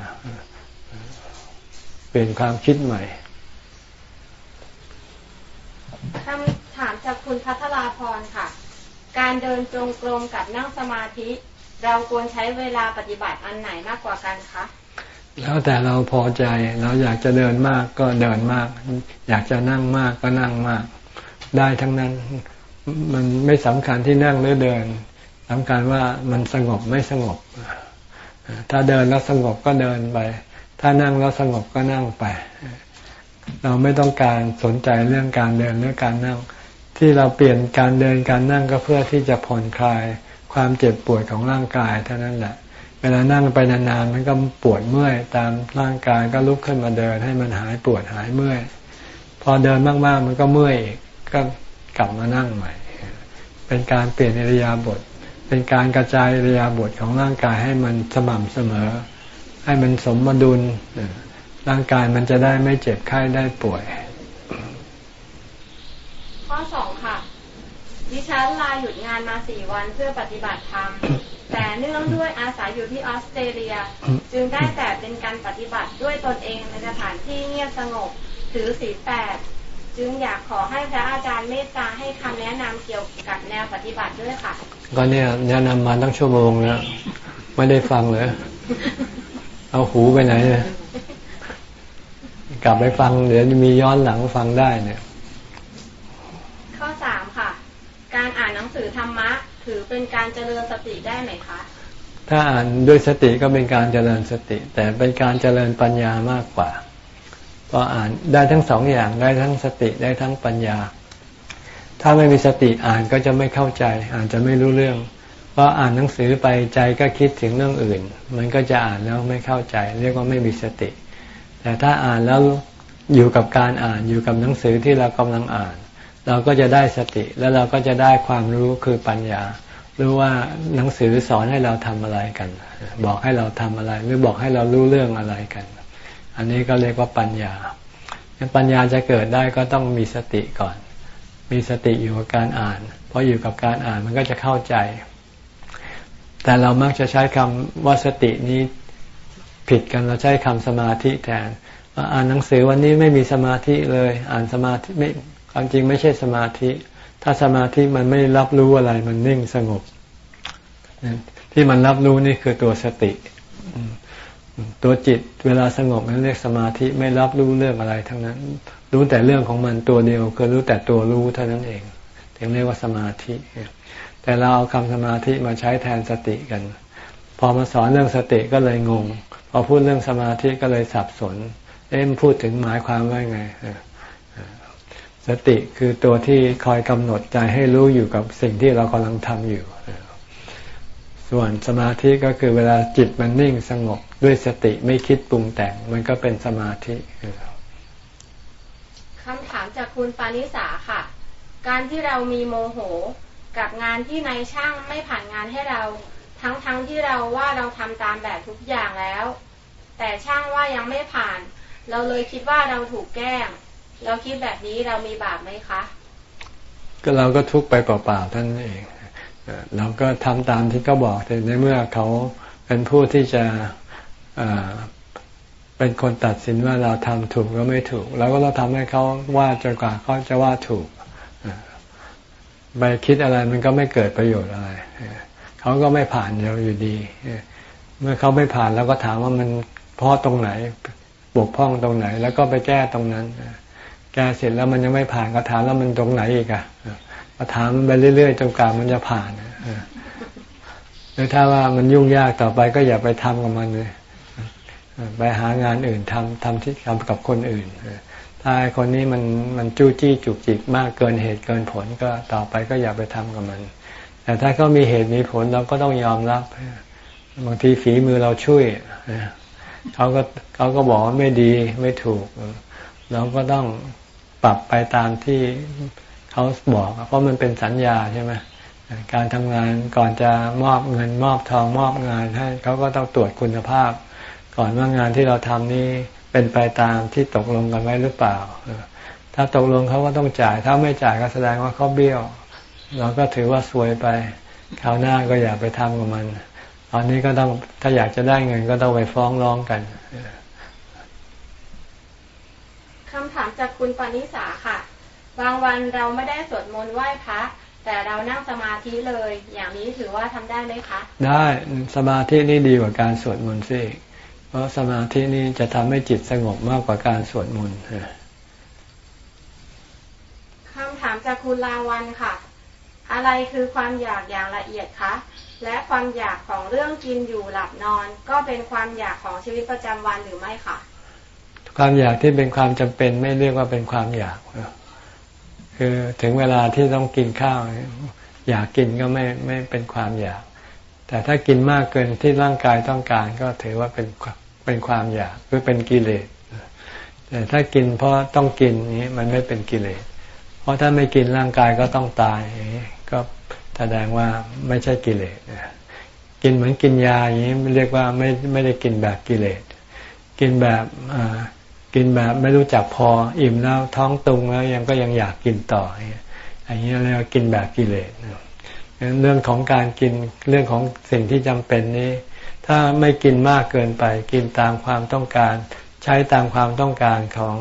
เปลี่ยนความคิดใหม่คำถามจากคุณพัทราพรค่ะ การเดินจงกรมกับนั่งสมาธิ เราควรใช้เวลาปฏิบัติอันไหนมากกว่ากันคะ แล้วแต่เราพอใจเราอยากจะเดินมากก็เดินมาก อยากจะนั่งมากก็นั่งมาก ได้ทั้งนั้นมันไม่สำคัญที่นั่งหรือเดินสำคัญว่ามันสงบไม่สงบ ถ้าเดินแล้วสงบก็เดินไป ถ้านั่งแล้วสงบก็นั่งไป เราไม่ต้องการสนใจเรื่องการเดินหรือการนั่ง ที่เราเปลี่ยนการเดินการนั่งก็เพื่อที่จะผ่อนคลายความเจ็บปวดของร่างกายเท่านั้นแหละ เวลานั่งไปนานๆมันก็ปวดเมื่อย ตามร่างกายก็ลุกขึ้นมาเดิน ให้มันหายปวดหายเมื่อย พอเดินมากๆมันก็เมื่อยกก็กลับมานั่งใหม่ เป็นการเปลี่ยนอิริยาบถเป็นการกระจายอิริยาบถของร่างกายให้มันสม่ำเสมอ ให้มันสมดุลร่างกายมันจะได้ไม่เจ็บไข้ได้ป่วย ข้อสองค่ะ ดิฉันลาหยุดงานมาสี่วันเพื่อปฏิบัติธรรม แต่เนื่องด้วยอาศัยอยู่ที่ออสเตรเลีย จึงได้แต่เป็นการปฏิบัติด้วยตนเองในสถานที่เงียบสงบถือสีแปดจึงอยากขอให้พระอาจารย์เมตตาให้คำแนะนำเกี่ยวกับแนวปฏิบัติด้วยค่ะ ก็เนี่ยแนะนำมาตั้งชั่วโมงแล้วไม่ได้ฟังเลย เอาหูไปไหนเนี่ยกลับไปฟังเดี๋ยวมีย้อนหลังฟังได้เนี่ย ข้อสามค่ะ การอ่านหนังสือธรรมะ ถือเป็นการเจริญสติได้ไหมคะ ถ้าอ่านด้วยสติก็เป็นการเจริญสติ แต่เป็นการเจริญปัญญามากกว่าพออ่านได้ทั้งสองอย่างได้ทั้งสติได้ทั้งปัญญา ถ้าไม่มีสติอ่านก็จะไม่เข้าใจ อ่านจะไม่รู้เรื่องเพราะอ่านหนังสือไปใจก็คิดถึงเรื่องอื่น มันก็จะอ่านแล้วไม่เข้าใจ เรียกว่าไม่มีสติ แต่ถ้าอ่านแล้วอยู่กับการอ่านอยู่กับหนังสือที่เรากำลังอ่าน เราก็จะได้สติแล้วเราก็จะได้ความรู้คือปัญญา รู้ว่าหนังสือสอนให้เราทำอะไรกัน บอกให้เราทำอะไร หรือบอกให้เรารู้เรื่องอะไรกัน อันนี้ก็เรียกว่าปัญญา ปัญญาจะเกิดได้ก็ต้องมีสติก่อน มีสติอยู่กับการอ่าน เพราะอยู่กับการอ่านมันก็จะเข้าใจ แต่เรามักจะใช้คำว่าสตินี้ผิดกันเราใช้คำสมาธิแทนอ่านหนังสือวันนี้ไม่มีสมาธิเลย อ่านสมาธิไม่ ความจริงไม่ใช่สมาธิ ถ้าสมาธิมันไม่รับรู้อะไร มันนิ่งสงบ ที่มันรับรู้นี่คือตัวสติ ตัวจิตเวลาสงบนั้นเรียกสมาธิไม่รับรู้เรื่องอะไรทั้งนั้น รู้แต่เรื่องของมันตัวเดียวคือรู้แต่ตัวรู้เท่านั้นเองถึงเรียกว่าสมาธิ แต่เราเอาคำสมาธิมาใช้แทนสติกัน พอมาสอนเรื่องสติก็เลยงง พอพูดเรื่องสมาธิก็เลยสับสน เอ็มพูดถึงหมายความว่าไง สติคือตัวที่คอยกำหนดใจให้รู้อยู่กับสิ่งที่เรากำลังทำอยู่ ส่วนสมาธิก็คือเวลาจิตมันนิ่งสงบด้วยสติไม่คิดปรุงแต่ง มันก็เป็นสมาธิคำถามจากคุณปานิสาค่ะ การที่เรามีโมโหกับงานที่นายช่างไม่ผ่านงานให้เรา ทั้งๆทที่เราว่าเราทำตามแบบทุกอย่างแล้ว แต่ช่างว่ายังไม่ผ่าน เราเลยคิดว่าเราถูกแกล้ง เราคิดแบบนี้เรามีบาปไหมคะ ก็เราก็ทุกไปเปล่าๆท่านเองเราก็ทำตามที่เขาบอกแต่ในเมื่อเขาเป็นผู้ที่จะเป็นคนตัดสินว่าเราทำถูกก็ไม่ถูกเราก็ต้องทำให้เขาว่าจนกว่าเขาจะว่าถูกไปคิดอะไรมันก็ไม่เกิดประโยชน์อะไรเขาก็ไม่ผ่านเราอยู่ดีเมื่อเขาไม่ผ่านเราก็ถามว่ามันพราะตรงไหน บกพร่องตรงไหน แล้วก็ไปแก้ตรงนั้น แก้เสร็จแล้วมันยังไม่ผ่านก็ถามแล้วมันตรงไหนอีกอะมาถามไปเรื่อยๆจนกว่ามันจะผ่านหรือถ้าว่ามันยุ่งยากต่อไปก็อย่าไปทำกับมันเลยไปหางานอื่นทำทำที่ทำกับคนอื่นถ้าคนนี้มันมันจู้จี้จุกจิกมากเกินเหตุเกินผลก็ต่อไปก็อย่าไปทำกับมัน แต่ถ้าเขามีเหตุมีผลเราก็ต้องยอมรับบางทีฝีมือเราช่วยเขาก็เขาก็บอกว่าไม่ดีไม่ถูก เราก็ต้องปรับไปตามที่เขาบอก เพราะมันเป็นสัญญาใช่ไหมการทำงานก่อนจะมอบเงินมอบทองมอบงานให้เขาก็ต้องตรวจคุณภาพ ก่อนว่างานที่เราทำนี้เป็นไปตามที่ตกลงกันไว้หรือเปล่า ถ้าตกลงเขาก็ต้องจ่าย ถ้าไม่จ่ายก็แสดงว่าเขาเบี้ยว เราก็ถือว่าซวยไปคราวหน้าก็อย่าไปทำกับมัน ตอนนี้ก็ต้องถ้าอยากจะได้เงินก็ต้องไปฟ้องร้องกัน คำถามจากคุณปณิสาค่ะ บางวันเราไม่ได้สวดมนต์ไหว้พระแต่เรานั่งสมาธิเลย อย่างนี้ถือว่าทำได้ไหมคะ ได้สมาธินี่ดีกว่าการสวดมนต์ซิเพราะสมาธินี่จะทำให้จิตสงบมากกว่าการสวดมนต์คำถามจากคุณลาวันค่ะ อะไรคือความอยากอย่างละเอียดคะและความอยากของเรื่องกินอยู่หลับนอน ก็เป็นความอยากของชีวิตประจำวันหรือไม่คะ ความอยากที่เป็นความจำเป็น ไม่เรียกว่าเป็นความอยากคือถึงเวลาที่ต้องกินข้าว อยากกินก็ไม่ไม่เป็นความอยาก แต่ถ้ากินมากเกินที่ร่างกายต้องการก็ถือว่าเป็นเป็นความอยากหรือเป็นกิเลสแต่ถ้ากินเพราะต้องกินนี้มันไม่เป็นกิเลส เพราะถ้าไม่กินร่างกายก็ต้องตายก็แสดงว่าไม่ใช่กิเลสกินเหมือนกินยาอย่างนี้เรียกว่าไม่ไม่ได้กินแบบกิเลส กินแบบ กินแบบไม่รู้จักพออิ่มแล้วท้องตุงแล้วยังก็ยังอยากกินต่ออย่างนี้เรียกว่ากินแบบกิเลสเรื่องของการกินเรื่องของสิ่งที่จำเป็นนี้ ถ้าไม่กินมากเกินไป กินตามความต้องการ ใช้ตามความต้องการของ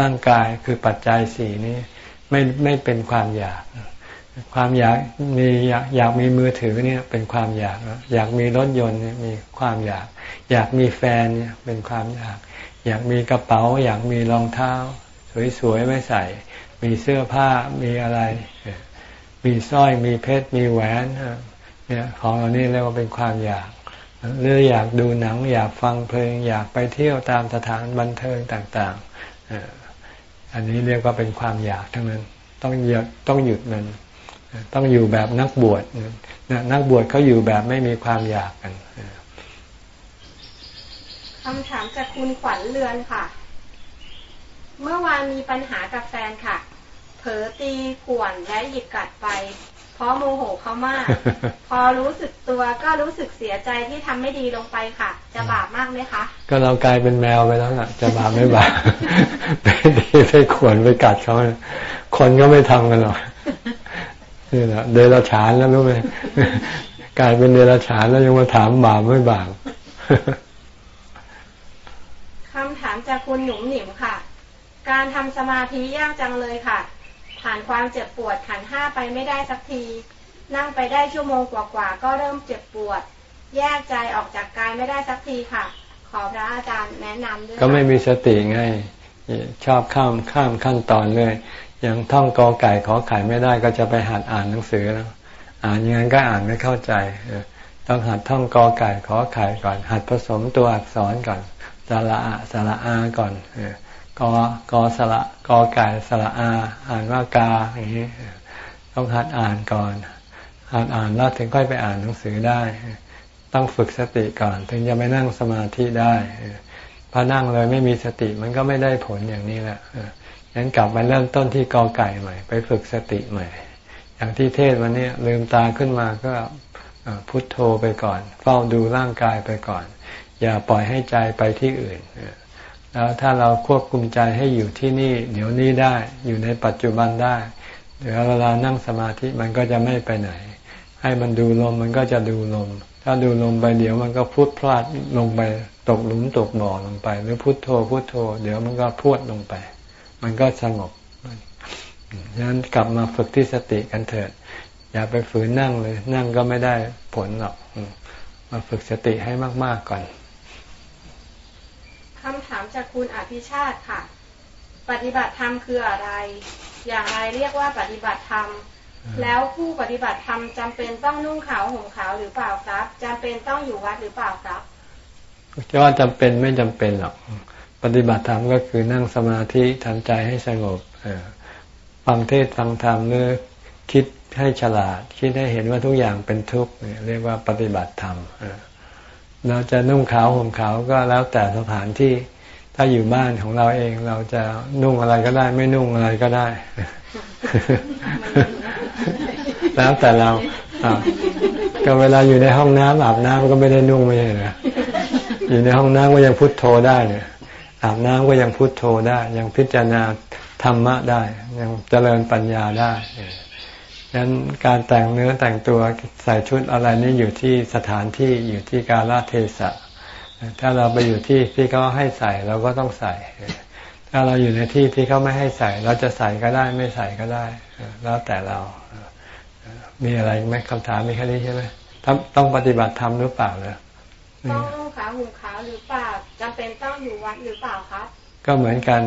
ร่างกายคือปัจจัยสี่นี้ไม่ไม่เป็นความอยาก ความอยากมีอยากอยากมีมือถือเนี่ยเป็นความอยาก อยากมีรถยนต์เนี่ยมีความอยาก อยากมีแฟนเนี่ยเป็นความอยาก อยากมีกระเป๋า อยากมีรองเท้า สวยๆไม่ใส่ มีเสื้อผ้ามีอะไร มีสร้อยมีเพชรมีแหวนเนี่ยของเหล่านี้เรียกว่าเป็นความอยากหรืออยากดูหนัง อยากฟังเพลง อยากไปเที่ยวตามสถานบันเทิงต่างๆ อันนี้เรียกว่าเป็นความอยากทั้งนั้นต้องหยุดต้องหยุดมันต้องอยู่แบบนักบวชนักบวชเขาอยู่แบบไม่มีความอยากกัน คำถามจากคุณขวัญเรือนค่ะ เมื่อวานมีปัญหากับแฟนค่ะ เผลอตีข่วนและหยิกกัดไป เพราะโมโหเขามาก พอรู้สึกตัวก็รู้สึกเสียใจที่ทำไม่ดีลงไปค่ะ จะบาปมากไหมคะ ก็เรากลายเป็นแมวไปแล้วอะ จะบาปไม่บาปไปดีไปข่วนไปกัดเขาคนก็ไม่ทำกันหรอกนี่แหละเดรัจฉานแล้วรู้ไหมกลายเป็นเดรัจฉานแล้วยังมาถามบาปไม่บาปคำถาม จากคุณหนุ่มหนิมค่ะ การทำสมาธิยากจังเลยค่ะ ผ่านความเจ็บปวดขันห้าไปไม่ได้สักที นั่งไปได้ชั่วโมงกว่าๆก็เริ่มเจ็บปวด แยกใจออกจากกายไม่ได้สักทีค่ะ ขอพระอาจารย์แนะนำด้วยก็ไม่มีสติไงชอบข้ามข้ามขั้นตอนเลยยังท่องกอไก่ขอไข่ไม่ได้ก็จะไปหัดอ่านหนังสือแล้ว อ่านยังไงก็อ่านไม่เข้าใจต้องหัดท่องกอไก่ขอไข่ก่อน หัดผสมตัวอักษรก่อน สระอะสระอาก่อนกอกอสระกอไก่สระอา อ่านว่ากาอย่างนี้ต้องหัดอ่านก่อนหัดอ่านแล้วถึงค่อยไปอ่านหนังสือได้ ต้องฝึกสติก่อน ถึงจะไปนั่งสมาธิได้พอนั่งเลยไม่มีสติมันก็ไม่ได้ผลอย่างนี้แหละงั้นกลับมาเริ่มต้นที่กอไก่ใหม่ ไปฝึกสติใหม่ อย่างที่เทศวันนี้ลืมตาขึ้นมาก็พุทโธไปก่อน เฝ้าดูร่างกายไปก่อน อย่าปล่อยให้ใจไปที่อื่น แล้วถ้าเราควบคุมใจให้อยู่ที่นี่ เดี๋ยวนี้ได้อยู่ในปัจจุบันได้เดี๋ยวเวลานั่งสมาธิมันก็จะไม่ไปไหน ให้มันดูลมมันก็จะดูลม ถ้าดูลมไปเดี๋ยวมันก็พุทพลาดลงไปตกหลุมตกบ่อลงไป หรือพุทโธพุทโธ เดี๋ยวมันก็พวดลงไป มันก็สงบดังนั้นกลับมาฝึกที่สติกันเถิด อย่าไปฝืนนั่งเลย นั่งก็ไม่ได้ผลหรอกมาฝึกสติให้มาก ๆก่อน คำถามจากคุณอภิชาติค่ะ ปฏิบัติธรรมคืออะไร อย่างไรเรียกว่าปฏิบัติธรรม แล้วผู้ปฏิบัติธรรมจำเป็นต้องนุ่งขาวห่มขาวหรือเปล่าครับจำเป็นต้องอยู่วัดหรือเปล่าครับจะว่าจำเป็นไม่จำเป็นหรอก ปฏิบัติธรรมก็คือนั่งสมาธิทำใจให้สงบฟังเทศฟังธรรมหรือคิดให้ฉลาด คิดให้เห็นว่าทุกอย่างเป็นทุกข์เรียกว่าปฏิบัติธรรม เราจะนุ่งขาวห่มขาวก็แล้วแต่สถานที่ ถ้าอยู่บ้านของเราเองเราจะนุ่งอะไรก็ได้ ไม่นุ่งอะไรก็ได้ แล้วแต่เราก็เวลาอยู่ในห้องน้ำอาบน้ำก็ไม่ได้นุ่งไม่ใช่เหรออยู่ในห้องน้ำก็ยังพุทโธได้เนี่ย อาบน้ำก็ยังพุทโธได้ ยังพิจารณาธรรมะได้ ยังเจริญปัญญาได้ ดังนั้นการแต่งเนื้อแต่งตัวใส่ชุดอะไรนี่อยู่ที่สถานที่อยู่ที่กาลเทศะ ถ้าเราไปอยู่ที่ที่เขาให้ใส่เราก็ต้องใส่ ถ้าเราอยู่ในที่ที่เขาไม่ให้ใส่ เราจะใส่ก็ได้ไม่ใส่ก็ได้ แล้วแต่เรา มีอะไรไหมคำถามมีแค่นี้ใช่ไหมต้องปฏิบัติธรรมหรือเปล่าเลยต้องนุ่งขาวห่มขาวหรือเปล่าจำเป็นต้องอยู่วัดหรือเปล่าครับ ก็เหมือนกัน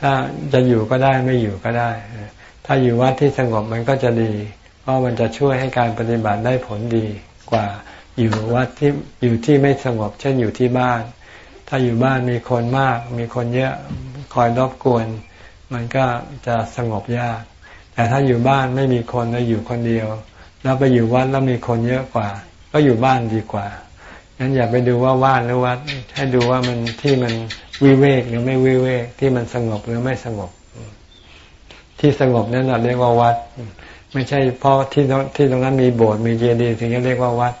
ถ้าจะอยู่ก็ได้ไม่อยู่ก็ได้ ถ้าอยู่วัดที่สงบมันก็จะดี เพราะมันจะช่วยให้การปฏิบัติได้ผลดีกว่าอยู่วัดที่อยู่ที่ไม่สงบ เช่นอยู่ที่บ้าน ถ้าอยู่บ้านมีคนมาก มีคนเยอะคอยรบกวน มันก็จะสงบยาก แต่ถ้าอยู่บ้านไม่มีคนแล้วอยู่คนเดียว แล้วไปอยู่วัดแล้วมีคนเยอะกว่า ก็อยู่บ้านดีกว่างั้นอย่าไปดูว่าว่านหรือวัดให้ดูว่ามันที่มันวิเวกหรือไม่วิเวกที่มันสงบหรือไม่สงบ ที่สงบนั่นเราเรียกว่าวัด ไม่ใช่เพราะที่ที่ตรงนั้นมีโบสถ์มีเจดีย์ถึงจะเรียกว่าวัด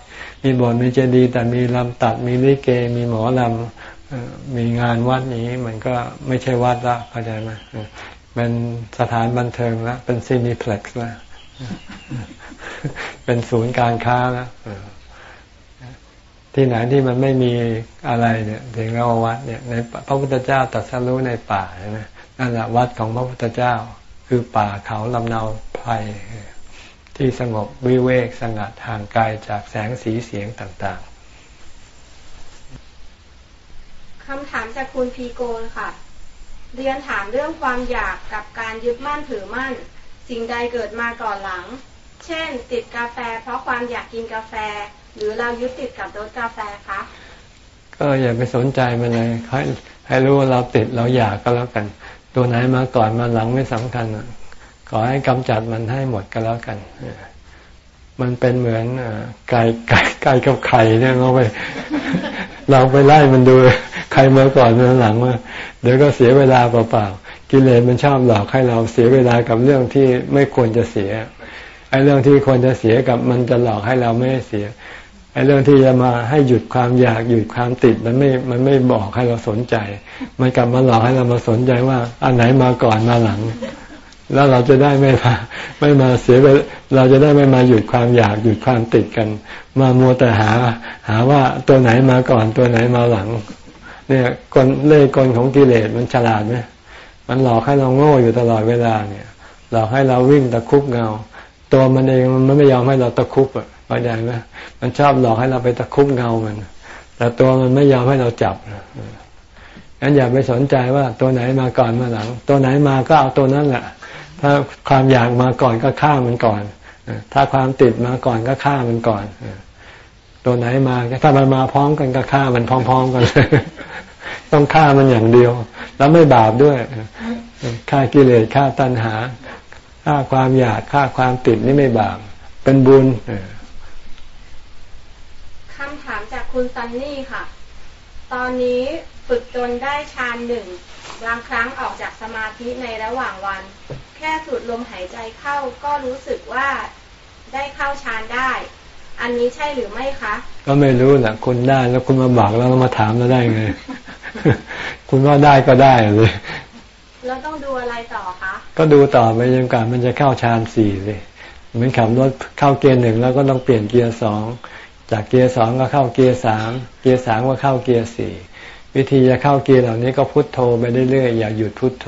มีโบสถ์มีเจดีย์แต่มีลำตัดมีลิเก มีหมอลำมีงานวัดนี้มันก็ไม่ใช่วัดละเข้าใจไหมเป็นสถานบันเทิงละเป็นซีนิเพล็กซ์ละเป็นศูนย์การค้าล้วที่ไหนที่มันไม่มีอะไรเนี่ยถึงเรียกว่าวัดเนี่ยในพระพุทธเจ้าตรัสรู้ในป่าใช่ไหมนั่นแหละวัดของพระพุทธเจ้า คือป่าเขาลำเนาไพรที่สงบวิเวกสงัดห่างไกลจากแสงสีเสียงต่างๆคำถามจากคุณพีโกนค่ะ เรียนถามเรื่องความอยากกับการยึดมั่นถือมั่น สิ่งใดเกิดมาก่อนหลัง เช่น ติดกาแฟ เพราะความอยากกินกาแฟ หรือเรายึดติดกับรสกาแฟคะก็อย่าไปสนใจมันเลยให้ให้รู้ว่าเราติดเราอยากก็แล้วกัน ตัวไหนมาก่อนมาหลังไม่สำคัญขอให้กำจัดมันให้หมดก็แล้วกันมันเป็นเหมือนไก่ไก่ไก่กับไข่เนี่ยเราไปเราไปไล่มันดูใครมาก่อนมาหลังมาเดี๋ยวก็เสียเวลาเปล่าๆกิเลสมันชอบหลอกให้เราเสียเวลากับเรื่องที่ไม่ควรจะเสียไอ้เรื่องที่ควรจะเสียกับมันจะหลอกให้เราไม่เสีย ไอ้เรื่องที่จะมาให้หยุดความอยากหยุดความติดมันไม่ มันไม่บอกให้เราสนใจ มันกลับมาหลอกให้เรามาสนใจว่า อันไหนมาก่อนมาหลัง แล้วเราจะได้ไม่มาไม่มาเสียไปเราจะได้ไม่มาหยุดความอยากหยุดความติดกัน มามัวแต่หา หาว่าตัวไหนมาก่อนตัวไหนมาหลัง เนี่ยกลเล่กลของกิเลสมันฉลาดไหมมันหลอกให้เราโง่อยู่ตลอดเวลาเนี่ยหลอกให้เราวิ่งตะคุบเงา ตัวมันเองมันไม่ยอมให้เราตะคุบอะ เข้าใจไหมมันชอบหลอกให้เราไปตะคุบเงามัน แต่ตัวมันไม่ยอมให้เราจับงั้นอย่าไปสนใจว่าตัวไหนมาก่อนมาหลัง ตัวไหนมาก็เอาตัวนั้นแหละถ้าความอยากมาก่อนก็ฆ่ามันก่อนถ้าความติดมาก่อนก็ฆ่ามันก่อนตัวไหนมาถ้ามันมาพร้อมกันก็ฆ่ามันพร้อมๆกันต้องฆ่ามันอย่างเดียว แล้วไม่บาปด้วยฆ่ากิเลสฆ่าตัณหาฆ่าความอยากฆ่าความติดนี่ไม่บาปเป็นบุญ คำถามจากคุณซันนี่ค่ะ ตอนนี้ฝึกจนได้ฌานหนึ่งบางครั้งออกจากสมาธิในระหว่างวัน แค่สูดลมหายใจเข้าก็รู้สึกว่าได้เข้าฌานได้ อันนี้ใช่หรือไม่คะ ก็ไม่รู้แหละคุณได้แล้วคุณมาบอกแล้วมาถามเราได้ไง คุณว่าได้ก็ได้เลยเราต้องดูอะไรต่อคะ ก็ดูต่อไปจนกว่ามันจะเข้าฌานสี่เลยเหมือนขับรถเข้าเกียร์หนึ่งแล้วก็ต้องเปลี่ยนเกียร์สอง จากเกียร์สองก็เข้าเกียร์สามเกียร์สามก็เข้าเกียร์สี่วิธีจะเข้าเกียร์เหล่านี้ก็พุทโธไปเรื่อยๆอย่าหยุดพุทโธ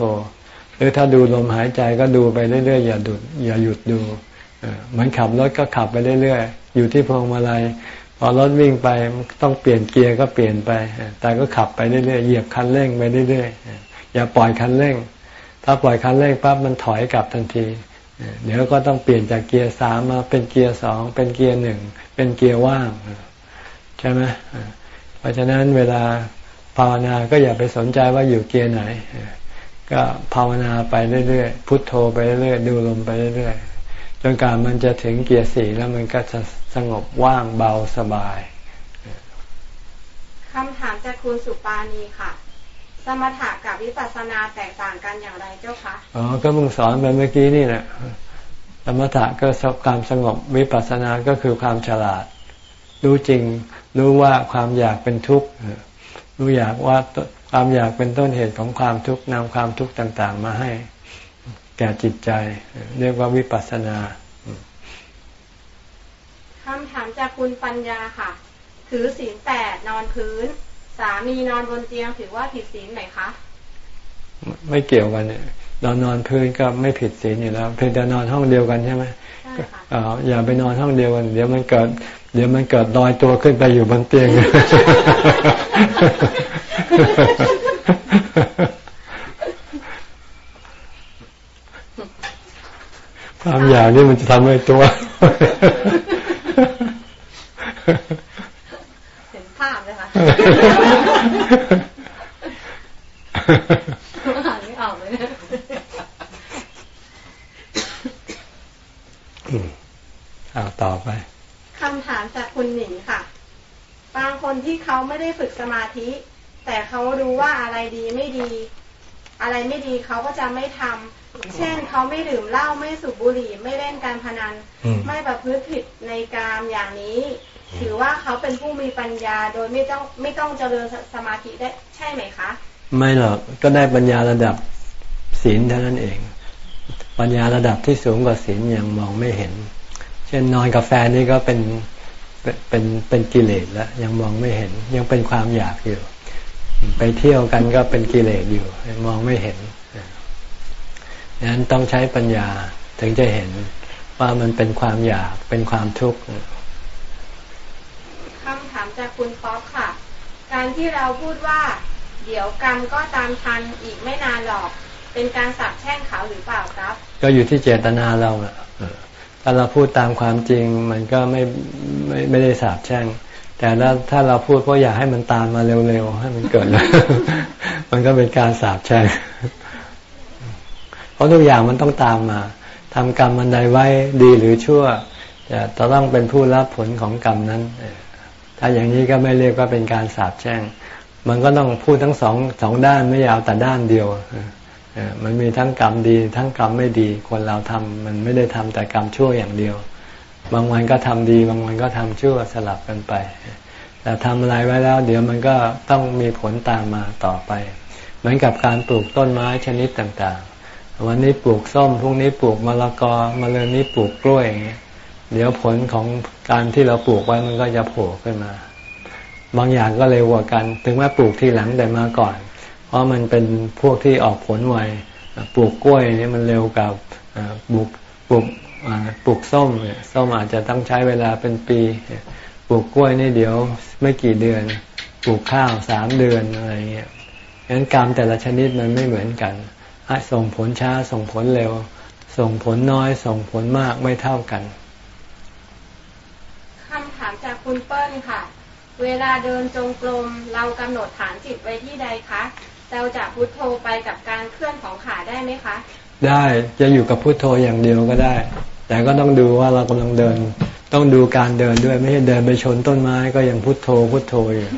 หรือถ้าดูลมหายใจก็ดูไปเรื่อยๆอย่าดุดอย่าหยุดดูเหมือนขับรถก็ขับไปเรื่อยๆอยู่ที่พวงมาลัยพอรถวิ่งไปต้องเปลี่ยนเกียร์ก็เปลี่ยนไป แต่ก็ขับไปเรื่อยๆเหยียบคันเร่งไปเรื่อยๆอย่าปล่อยคันเร่ง ถ้าปล่อยคันเร่งปั๊บมันถอยกลับทันที เดี๋ยวก็ต้องเปลี่ยนจากเกียร์สามมาเป็นเกียร์สองเป็นเกียร์หนึ่ง เป็นเกียร์ว่างใช่ไหมเพราะฉะนั้นเวลาภาวนาก็อย่าไปสนใจว่าอยู่เกียร์ไหน ก็ภาวนาไปเรื่อยๆพุทโธไปเรื่อยๆดูลมไปเรื่อยๆจนการมันจะถึงเกียร์สี่แล้วมันก็จะสงบว่างเบาสบายคำถามจากคุณสุปานีค่ะ สมถะกับวิปัสสนาแตกต่างกันอย่างไรเจ้าคะ อ๋อ ก็มึงสอนไปเมื่อกี้นี่แหละ สมถะก็ความสงบวิปัสสนาก็คือความฉลาด รู้จริงรู้ว่าความอยากเป็นทุกข์รู้อยากว่าความอยากเป็นต้นเหตุของความทุกข์นำความทุกข์ต่างๆ มาให้ แก่จิตใจ เรียกว่าวิปัสสนาคำถามจากคุณปัญญาค่ะ ถือศีลแปดนอนพื้น สามีนอนบนเตียงถือว่าผิดศีลไหมคะ ไม่เกี่ยวกันเนี่ย เรานอนพื้นก็ไม่ผิดศีลอยู่แล้ว เพียงแต่นอนห้องเดียวกันใช่ไหมอย่าไปนอนห้องเดียวกัน เดี๋ยวมันเกิด เดี๋ยวมันเกิดลอยตัวขึ้นไปอยู่บนเตียงความอยากนี่มันจะทำให้ตัวเห็นภาพเลยค่ะอ่านไม่ออกเลยเอาต่อไปคำถามจากคุณหนิงค่ะ บางคนที่เขาไม่ได้ฝึกสมาธิ แต่เขารู้ว่าอะไรดีไม่ดี อะไรไม่ดีเขาก็จะไม่ทำเช่นเขาไม่ดื่มเหล้าไม่สูบบุหรี่ ไม่เล่นการพนัน ไม่ประพฤติผิดในการอย่างนี้ ถือว่าเขาเป็นผู้มีปัญญาโดยไม่ต้องไม่ต้องเจริญสมาธิได้ใช่ไหมคะ ไม่หรอกก็ได้ปัญญาระดับศีลเท่านั้นเอง ปัญญาระดับที่สูงกว่าศีลยังมองไม่เห็นเช่นนอนกับแฟนนี่ก็เป็นเป็นเป็นกิเลสแล้ว ยังมองไม่เห็น ยังเป็นความอยากอยู่ ไปเที่ยวกันก็เป็นกิเลสอยู่มองไม่เห็นดังนั้นต้องใช้ปัญญาถึงจะเห็นว่ามันเป็นความอยากเป็นความทุกข์คำถามจากคุณป๊อปค่ะ การที่เราพูดว่า เดี๋ยวกรรมก็ตามทันอีกไม่นานหรอก เป็นการสับแช่งเขาหรือเปล่าครับ ก็อยู่ที่เจตนาเราอะ ถ้าเราพูดตามความจริงมันก็ไม่ไม่ไม่ได้สาบแช่ง แต่ถ้าถ้าเราพูดเพราะอยากให้มันตามมาเร็วๆให้มันเกิดมันก็เป็นการสาบแช่งเพราะทุกอย่างมันต้องตามมาทำกรรมมันใดไว้ดีหรือชั่วจะต้องเป็นผู้รับผลของกรรมนั้นถ้าอย่างนี้ก็ไม่เรียกว่าเป็นการสาบแช่ง มันก็ต้องพูดทั้งสองสองด้านไม่ยาวแต่ด้านเดียว มันมีทั้งกรรมดี ทั้งกรรมไม่ดี คนเราทำมันไม่ได้ทำแต่กรรมชั่วอย่างเดียว บางวันก็ทำดี บางวันก็ทำชั่วสลับกันไป แต่ทำอะไรไว้แล้ว เดี๋ยวมันก็ต้องมีผลตามมาต่อไป เหมือนกับการปลูกต้นไม้ชนิดต่างๆ วันนี้ปลูกส้มพรุ่งนี้ปลูกมะละกอมาเลยนี้ปลูกกล้วยอย่างเงี้ยเดี๋ยวผลของการที่เราปลูกไว้มันก็จะโผล่ขึ้นมา บางอย่างก็เร็วกว่ากัน ถึงแม้ปลูกทีหลังแต่มาก่อน ราะมันเป็นพวกที่ออกผลไวปลูกกล้วยนี่มันเร็วกับปลูกปลูกปลูกส้มเนี่ยส้มอาจจะต้องใช้เวลาเป็นปี ปลูกกล้วยนี่เดี๋ยวไม่กี่เดือน ปลูกข้าวสามเดือนอะไรเงี้ยงั้นกรรมแต่ละชนิดมันไม่เหมือนกันส่งผลช้าส่งผลเร็ว ส่งผลน้อย ส่งผลมากไม่เท่ากันคำถามจากคุณเปิ้ลค่ะ เวลาเดินจงกรมเรากำหนดฐานจิตไว้ที่ใดคะ เราจะพุทโธไปกับการเคลื่อนของขาได้ไหมคะ ได้จะอยู่กับพุทโธอย่างเดียวก็ได้ แต่ก็ต้องดูว่าเรากำลังเดิน ต้องดูการเดินด้วยไม่ใช่เดินไปชนต้นไม้ก็ยังพุทโธพุทโธอยู่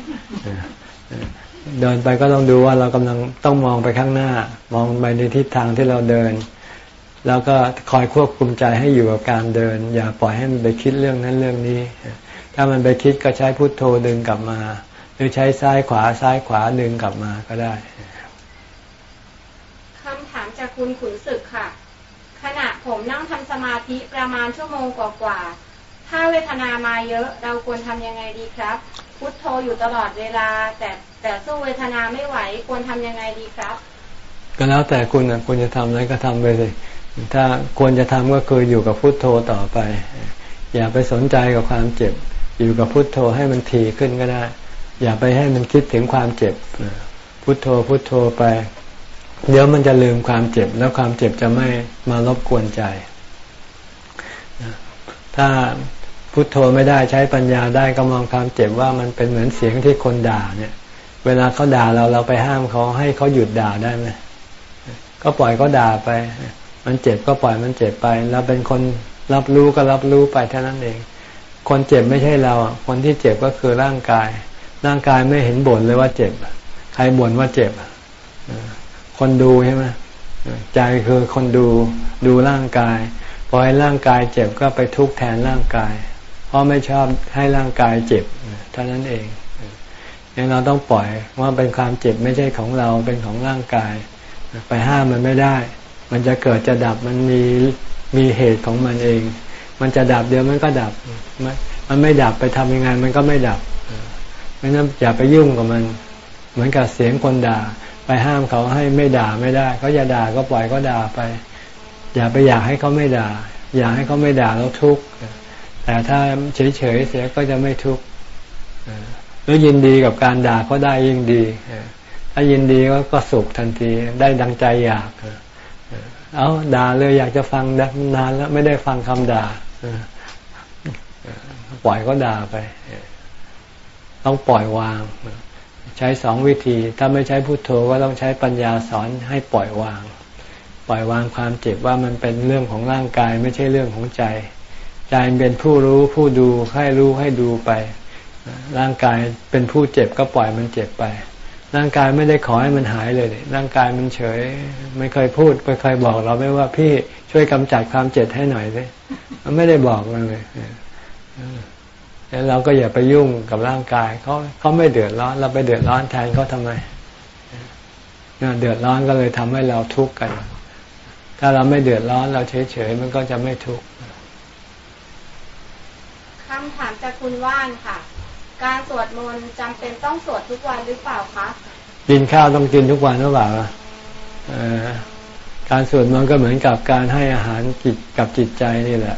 เดินไปก็ต้องดูว่าเรากำลังต้องมองไปข้างหน้า มองไปในทิศทางที่เราเดิน แล้วก็คอยควบคุมใจให้อยู่กับการเดิน อย่าปล่อยให้มันไปคิดเรื่องนั้นเรื่องนี้ ถ้ามันไปคิดก็ใช้พุทโธดึงกลับมา หรือใช้ซ้ายขวาซ้ายขวาดึงกลับมาก็ได้คำถามจากคุณขุนศึกค่ะ ขณะผมนั่งทำสมาธิประมาณชั่วโมงกว่าๆถ้าเวทนามาเยอะเราควรทำยังไงดีครับ พุทโธอยู่ตลอดเวลา แต่แต่สู้เวทนาไม่ไหวควรทำยังไงดีครับ ก็แล้วแต่คุณนะคุณจะทำอะไรก็ทำไปเลยถ้าควรจะทำก็คืออยู่กับพุทโธต่อไป อย่าไปสนใจกับความเจ็บ อยู่กับพุทโธให้มันทีขึ้นก็ได้ อย่าไปให้มันคิดถึงความเจ็บพุโทโธพุโทโธไป เดี๋ยวมันจะลืมความเจ็บ แล้วความเจ็บจะไม่มารบกวนใจ ถ้าพุโทโธไม่ได้ใช้ปัญญาได้ก็มองความเจ็บว่ามันเป็นเหมือนเสียงที่คนด่าเนี่ย เวลาเขาด่าเราเราไปห้ามเขาให้เขาหยุดด่าได้ไหมก็ปล่อยเขาด่าไป มันเจ็บก็ปล่อยมันเจ็บไปเราเป็นคนรับรู้ก็รับรู้ไปเท่านั้นเอง คนเจ็บไม่ใช่เราคนที่เจ็บก็คือร่างกาย ร่างกายไม่เห็นบ่นเลยว่าเจ็บ ใครบ่นว่าเจ็บ คนดูใช่ไหมใจคือคนดูดูร่างกาย พอให้ร่างกายเจ็บก็ไปทุกข์แทนร่างกาย เพราะไม่ชอบให้ร่างกายเจ็บเท่านั้นเองนี่เราต้องปล่อยว่าเป็นความเจ็บไม่ใช่ของเราเป็นของร่างกาย ไปห้ามมันไม่ได้ มันจะเกิดจะดับมันมีมีเหตุของมันเอง มันจะดับเดี๋ยวมันก็ดับ มันไม่ดับไปทำยังไงมันก็ไม่ดับ ไม่นั้นอย่าไปยุ่งกับมัน เหมือนกับเสียงคนด่า ไปห้ามเขาให้ไม่ด่าไม่ได้เขาจะด่าก็ปล่อยก็ด่าไป อย่าไปอยากให้เขาไม่ด่า อยากให้เขาไม่ด่าแล้วทุกข์แต่ถ้าเฉยๆเสียก็จะไม่ทุกข์แล้วยินดีกับการด่าก็ได้ยิ่งดีถ้ายินดีก็ก็สุขทันทีได้ดังใจอยากเอาด่าเลยอยากจะฟังนานแล้วไม่ได้ฟังคำด่าปล่อยก็ด่าไป ต้องปล่อยวาง ใช้สองวิธี ถ้าไม่ใช้พุโทโธก็ต้องใช้ปัญญาสอนให้ปล่อยวาง ปล่อยวางความเจ็บว่ามันเป็นเรื่องของร่างกายไม่ใช่เรื่องของใจ ใจเป็นผู้รู้ผู้ดูให้รู้ให้ดูไป ร่างกายเป็นผู้เจ็บก็ปล่อยมันเจ็บไป ร่างกายไม่ได้ขอให้มันหายเลย ร่างกายมันเฉย ไม่เคยพูดไม่เคยบอกเราไม่ว่าพี่ช่วยกำจัดความเจ็บให้หน่อยเลยมันไม่ได้บอกเลย แล้วเราก็อย่าไปยุ่งกับร่างกายเขาเขาไม่เดือดร้อน เราไปเดือดร้อนแทนเขาทำไมเนี่ยเดือดร้อนก็เลยทำให้เราทุกข์กัน ถ้าเราไม่เดือดร้อนเราเฉยๆมันก็จะไม่ทุกข์คำถามจากคุณว่านค่ะ การสวดมนต์จำเป็นต้องสวดทุกวันหรือเปล่าคะกินข้าวต้องกินทุกวันหรือเปล่าการสวดมนต์ก็เหมือนกับการให้อาหารจิตกับจิตใจนี่แหละ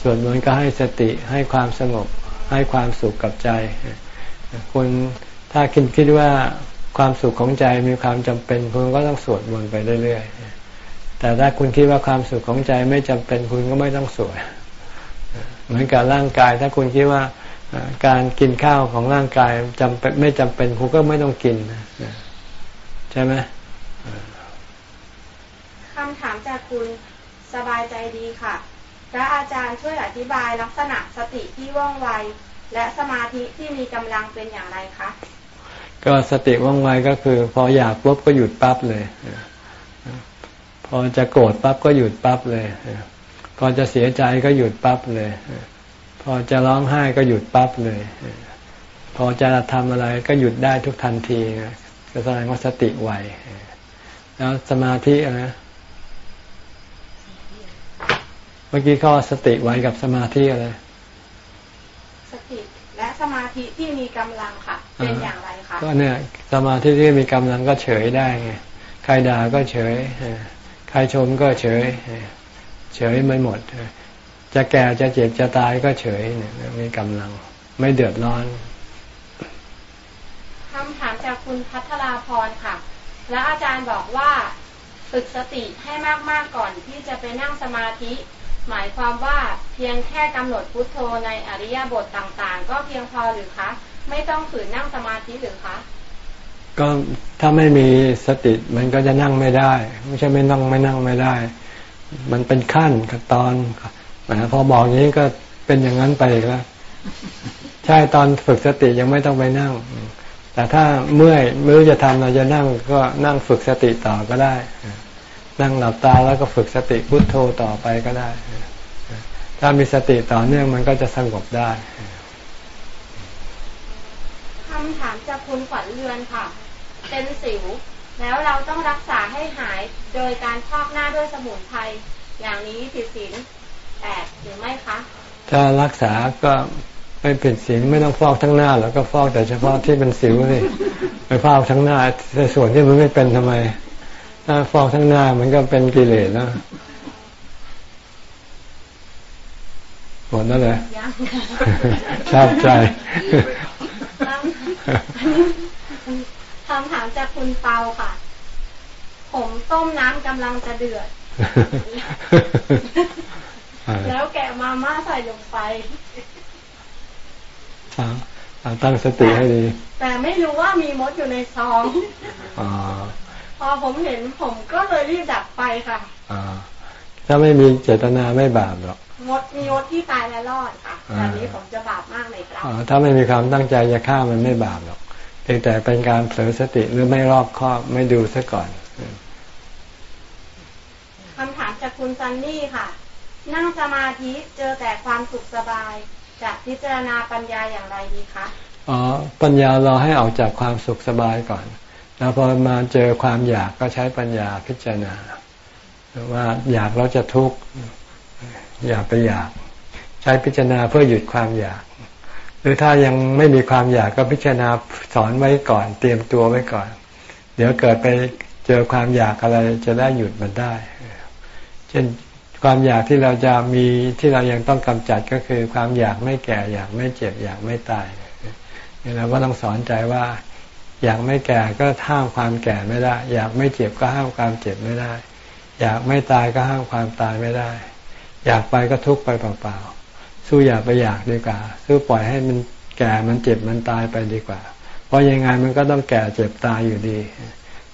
สวดมนต์ก็ให้สติให้ความสงบ ให้ความสุขกับใจคุณถ้าคิดคิดว่าความสุขของใจมีความจำเป็น คุณก็ต้องสวดมนต์ไปเรื่อยๆแต่ถ้าคุณคิดว่าความสุขของใจไม่จำเป็นคุณก็ไม่ต้องสวดเหมือนกับร่างกาย ถ้าคุณคิดว่าการกินข้าวของร่างกายจำเป็นไม่จำเป็นคุณก็ไม่ต้องกินใช่ไหมคำถามจากคุณสบายใจดีค่ะ ระอาจารย์ช่วยอธิบายลักษณะสติที่ว่องไว และสมาธิที่มีกำลังเป็นอย่างไรคะ ก็สติว่องไวก็คือ พออยากปุ๊บก็หยุดปั๊บเลย พอจะโกรธปั๊บก็หยุดปั๊บเลย พอจะเสียใจก็หยุดปั๊บเลย พอจะร้องไห้ก็หยุดปั๊บเลย พอจะทำอะไรก็หยุดได้ทุกทันทีก็แสดงว่าสติไวแล้วสมาธินะ เมื่อกี้เขาสติไว้กับสมาธิอะไร สติและสมาธิที่มีกำลังค่ะ เป็นอย่างไรคะก็เนี่ย สมาธิที่มีกำลังก็เฉยได้ไงใครด่าก็เฉยใครชมก็เฉยเฉยไม่หมดจะแก่จะเจ็บจะตายก็เฉยเนี่ยมีกำลัง ไม่เดือดร้อนคำถามจากคุณพัทราพรค่ะ และอาจารย์บอกว่า ฝึกสติให้มากๆก่อนที่จะไปนั่งสมาธิ หมายความว่าเพียงแค่กำหนดพุทโธในอริยบทต่างๆ ก็เพียงพอหรือคะ ไม่ต้องฝืนนั่งสมาธิหรือคะ ก็ถ้าไม่มีสติมันก็จะนั่งไม่ได้ ไม่ใช่ไม่นั่งไม่นั่งไม่ได้ มันเป็นขั้นกับตอนนะพอบอกอย่างนี้ก็เป็นอย่างนั้นไปแล้วใช่ตอนฝึกสติยังไม่ต้องไปนั่ง แต่ถ้าเมื่อยมือจะทำเราจะนั่งก็นั่งฝึกสติต่อก็ได้ นั่งหลับตาแล้วก็ฝึกสติพุโทโธต่อไปก็ได้ ถ้ามีสติต่อเนื่องมันก็จะสงบได้คำถามจากคุณขวัญเรือนค่ะ เป็นสิว แล้วเราต้องรักษาให้หายโดยการพอกหน้าด้วยสมุนไพรอย่างนี้ผิดศีลแปดหรือไม่คะ ถ้ารักษาก็ไม่ผิดศีลไม่ต้องฟอกทั้งหน้า แล้วก็ฟอกแต่เฉพาะที่เป็นสิวสิไปฟอกทั้งหน้าในส่วนที่มันไม่เป็นทำไมถ้าฟอกทั้งหน้ามันก็เป็นกิเลสแล้ว หมดแล้วเลยชอบใจคำถามจากคุณเปาค่ะ ผมต้มน้ำกำลังจะเดือด แล้วแกะมาม่าใส่ลงไปตั้งสติให้ดี แต่ไม่รู้ว่ามีมดอยู่ในซองพอผมเห็นผมก็เลยรีบดับไปค่ะอ่าถ้าไม่มีเจตนาไม่บาปหรอก มดมีมดที่ตายและรอดค่ะแบบนี้ผมจะบาปมากเลยครับถ้าไม่มีความตั้งใจจะฆ่ามันไม่บาปหรอกเพียงแต่เป็นการเผลอสติหรือไม่รอบคอบไม่ดูซะก่อนคำถามจากคุณซันนี่ค่ะ นั่งสมาธิเจอแต่ความสุขสบายจะพิจารณาปัญญาอย่างไรดีคะอ๋อปัญญาเราให้ออกจากความสุขสบายก่อน แล้วพอมาเจอความอยากก็ใช้ปัญญาพิจารณาว่าอยากเราจะทุกข์ อย่าไปอยาก ใช้พิจารณาเพื่อหยุดความอยาก หรือถ้ายังไม่มีความอยากก็พิจารณาสอนไว้ก่อน เตรียมตัวไว้ก่อน เดี๋ยวเกิดไปเจอความอยากอะไรจะได้หยุดมันได้ เช่นความอยากที่เราจะมีที่เรายังต้องกำจัดก็คือ ความอยากไม่แก่อยากไม่เจ็บอยากไม่ตายเราก็ต้องสอนใจว่า อยากไม่แก่ก็ห้ามความแก่ไม่ได้ อยากไม่เจ็บก็ห้ามความเจ็บไม่ได้ อยากไม่ตายก็ห้ามความตายไม่ได้ อยากไปก็ทุกข์ไปเปล่าๆสู้อย่าไปอยากดีกว่าสู้ปล่อยให้มันแก่มันเจ็บมันตายไปดีกว่า เพราะยังไงมันก็ต้องแก่เจ็บตายอยู่ดี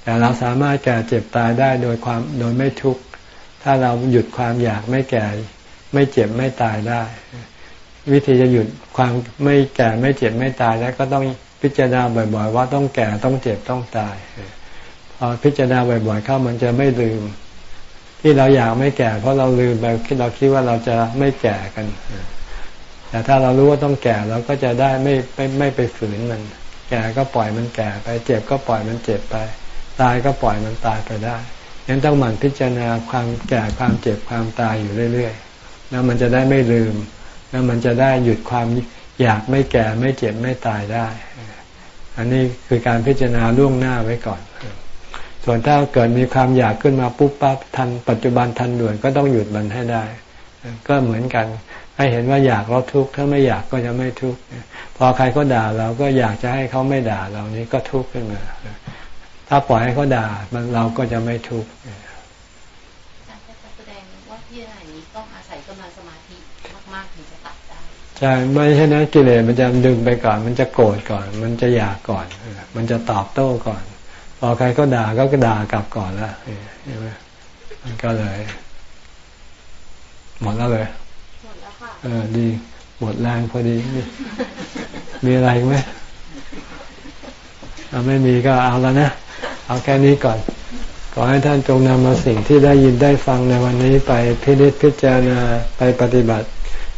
แต่เราสามารถแก่เจ็บตายได้โดยความโดยไม่ทุกข์ถ้าเราหยุดความอยากไม่แก่ไม่เจ็บไม่ตายได้ วิธีจะหยุดความไม่แก่ไม่เจ็บไม่ตายแล้วก็ต้องพิจารณาบ่อย ๆ ว่าต้องแก่ต้องเจ็บต้องตายพอพิจารณาบ่อย ๆ เข้ามันจะไม่ลืม ที่เราอยากไม่แก่ เพราะเราลืมไปคิดเราคิดว่าเราจะไม่แก่กัน แต่ถ้าเรารู้ว่าต้องแก่เราก็จะได้ไม่ไม่ไม่ไปฝืนมัน แก่ก็ปล่อยมันแก่ไป เจ็บก็ปล่อยมันเจ็บไป ตายก็ปล่อยมันตายไปได้ยังต้องหมั่นพิจารณาความแก่ความเจ็บความตายอยู่เรื่อยๆ แล้วมันจะได้ไม่ลืม แล้วมันจะได้หยุดความอยากไม่แก่ไม่เจ็บไม่ตายได้ อันนี้คือการพิจารณาล่วงหน้าไว้ก่อน ส่วนถ้าเกิดมีความอยากขึ้นมาปุ๊บปั๊บทันปัจจุบันทันด่วนก็ต้องหยุดมันให้ได้ ก็เหมือนกัน ให้เห็นว่าอยากเราทุกข์ถ้าไม่อยากก็จะไม่ทุกข์พอใครก็ด่าเราก็อยากจะให้เขาไม่ด่าเรานี้ก็ทุกข์ขึ้นมา ถ้าปล่อยให้เขาด่ามันเราก็จะไม่ทุกข์แสดงว่าที่ไหนนี้ต้องอาศัยกำลังสมาธิมากๆถึงจะตัดได้ใช่ไม่ใช่นะกิเลสมันจะดึงไปก่อน มันจะโกรธก่อน มันจะอยากก่อน มันจะตอบโต้ก่อน พอใครก็ด่าก็ด่ากลับก่อนละใช่ไหมมันก็เลย หมดแล้วเลยเออดี หมดแรงพอดีมีมีอะไรไหมเอาไม่มีก็เอาแล้วนะ เอาแค่นี้ก่อน ขอให้ท่านจงนำมาสิ่งที่ได้ยินได้ฟังในวันนี้ไปพิจิตพิจารณาไปปฏิบัติ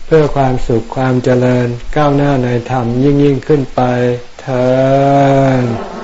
เพื่อความสุขความเจริญก้าวหน้าในธรรมยิ่งยิ่งขึ้นไปเธอ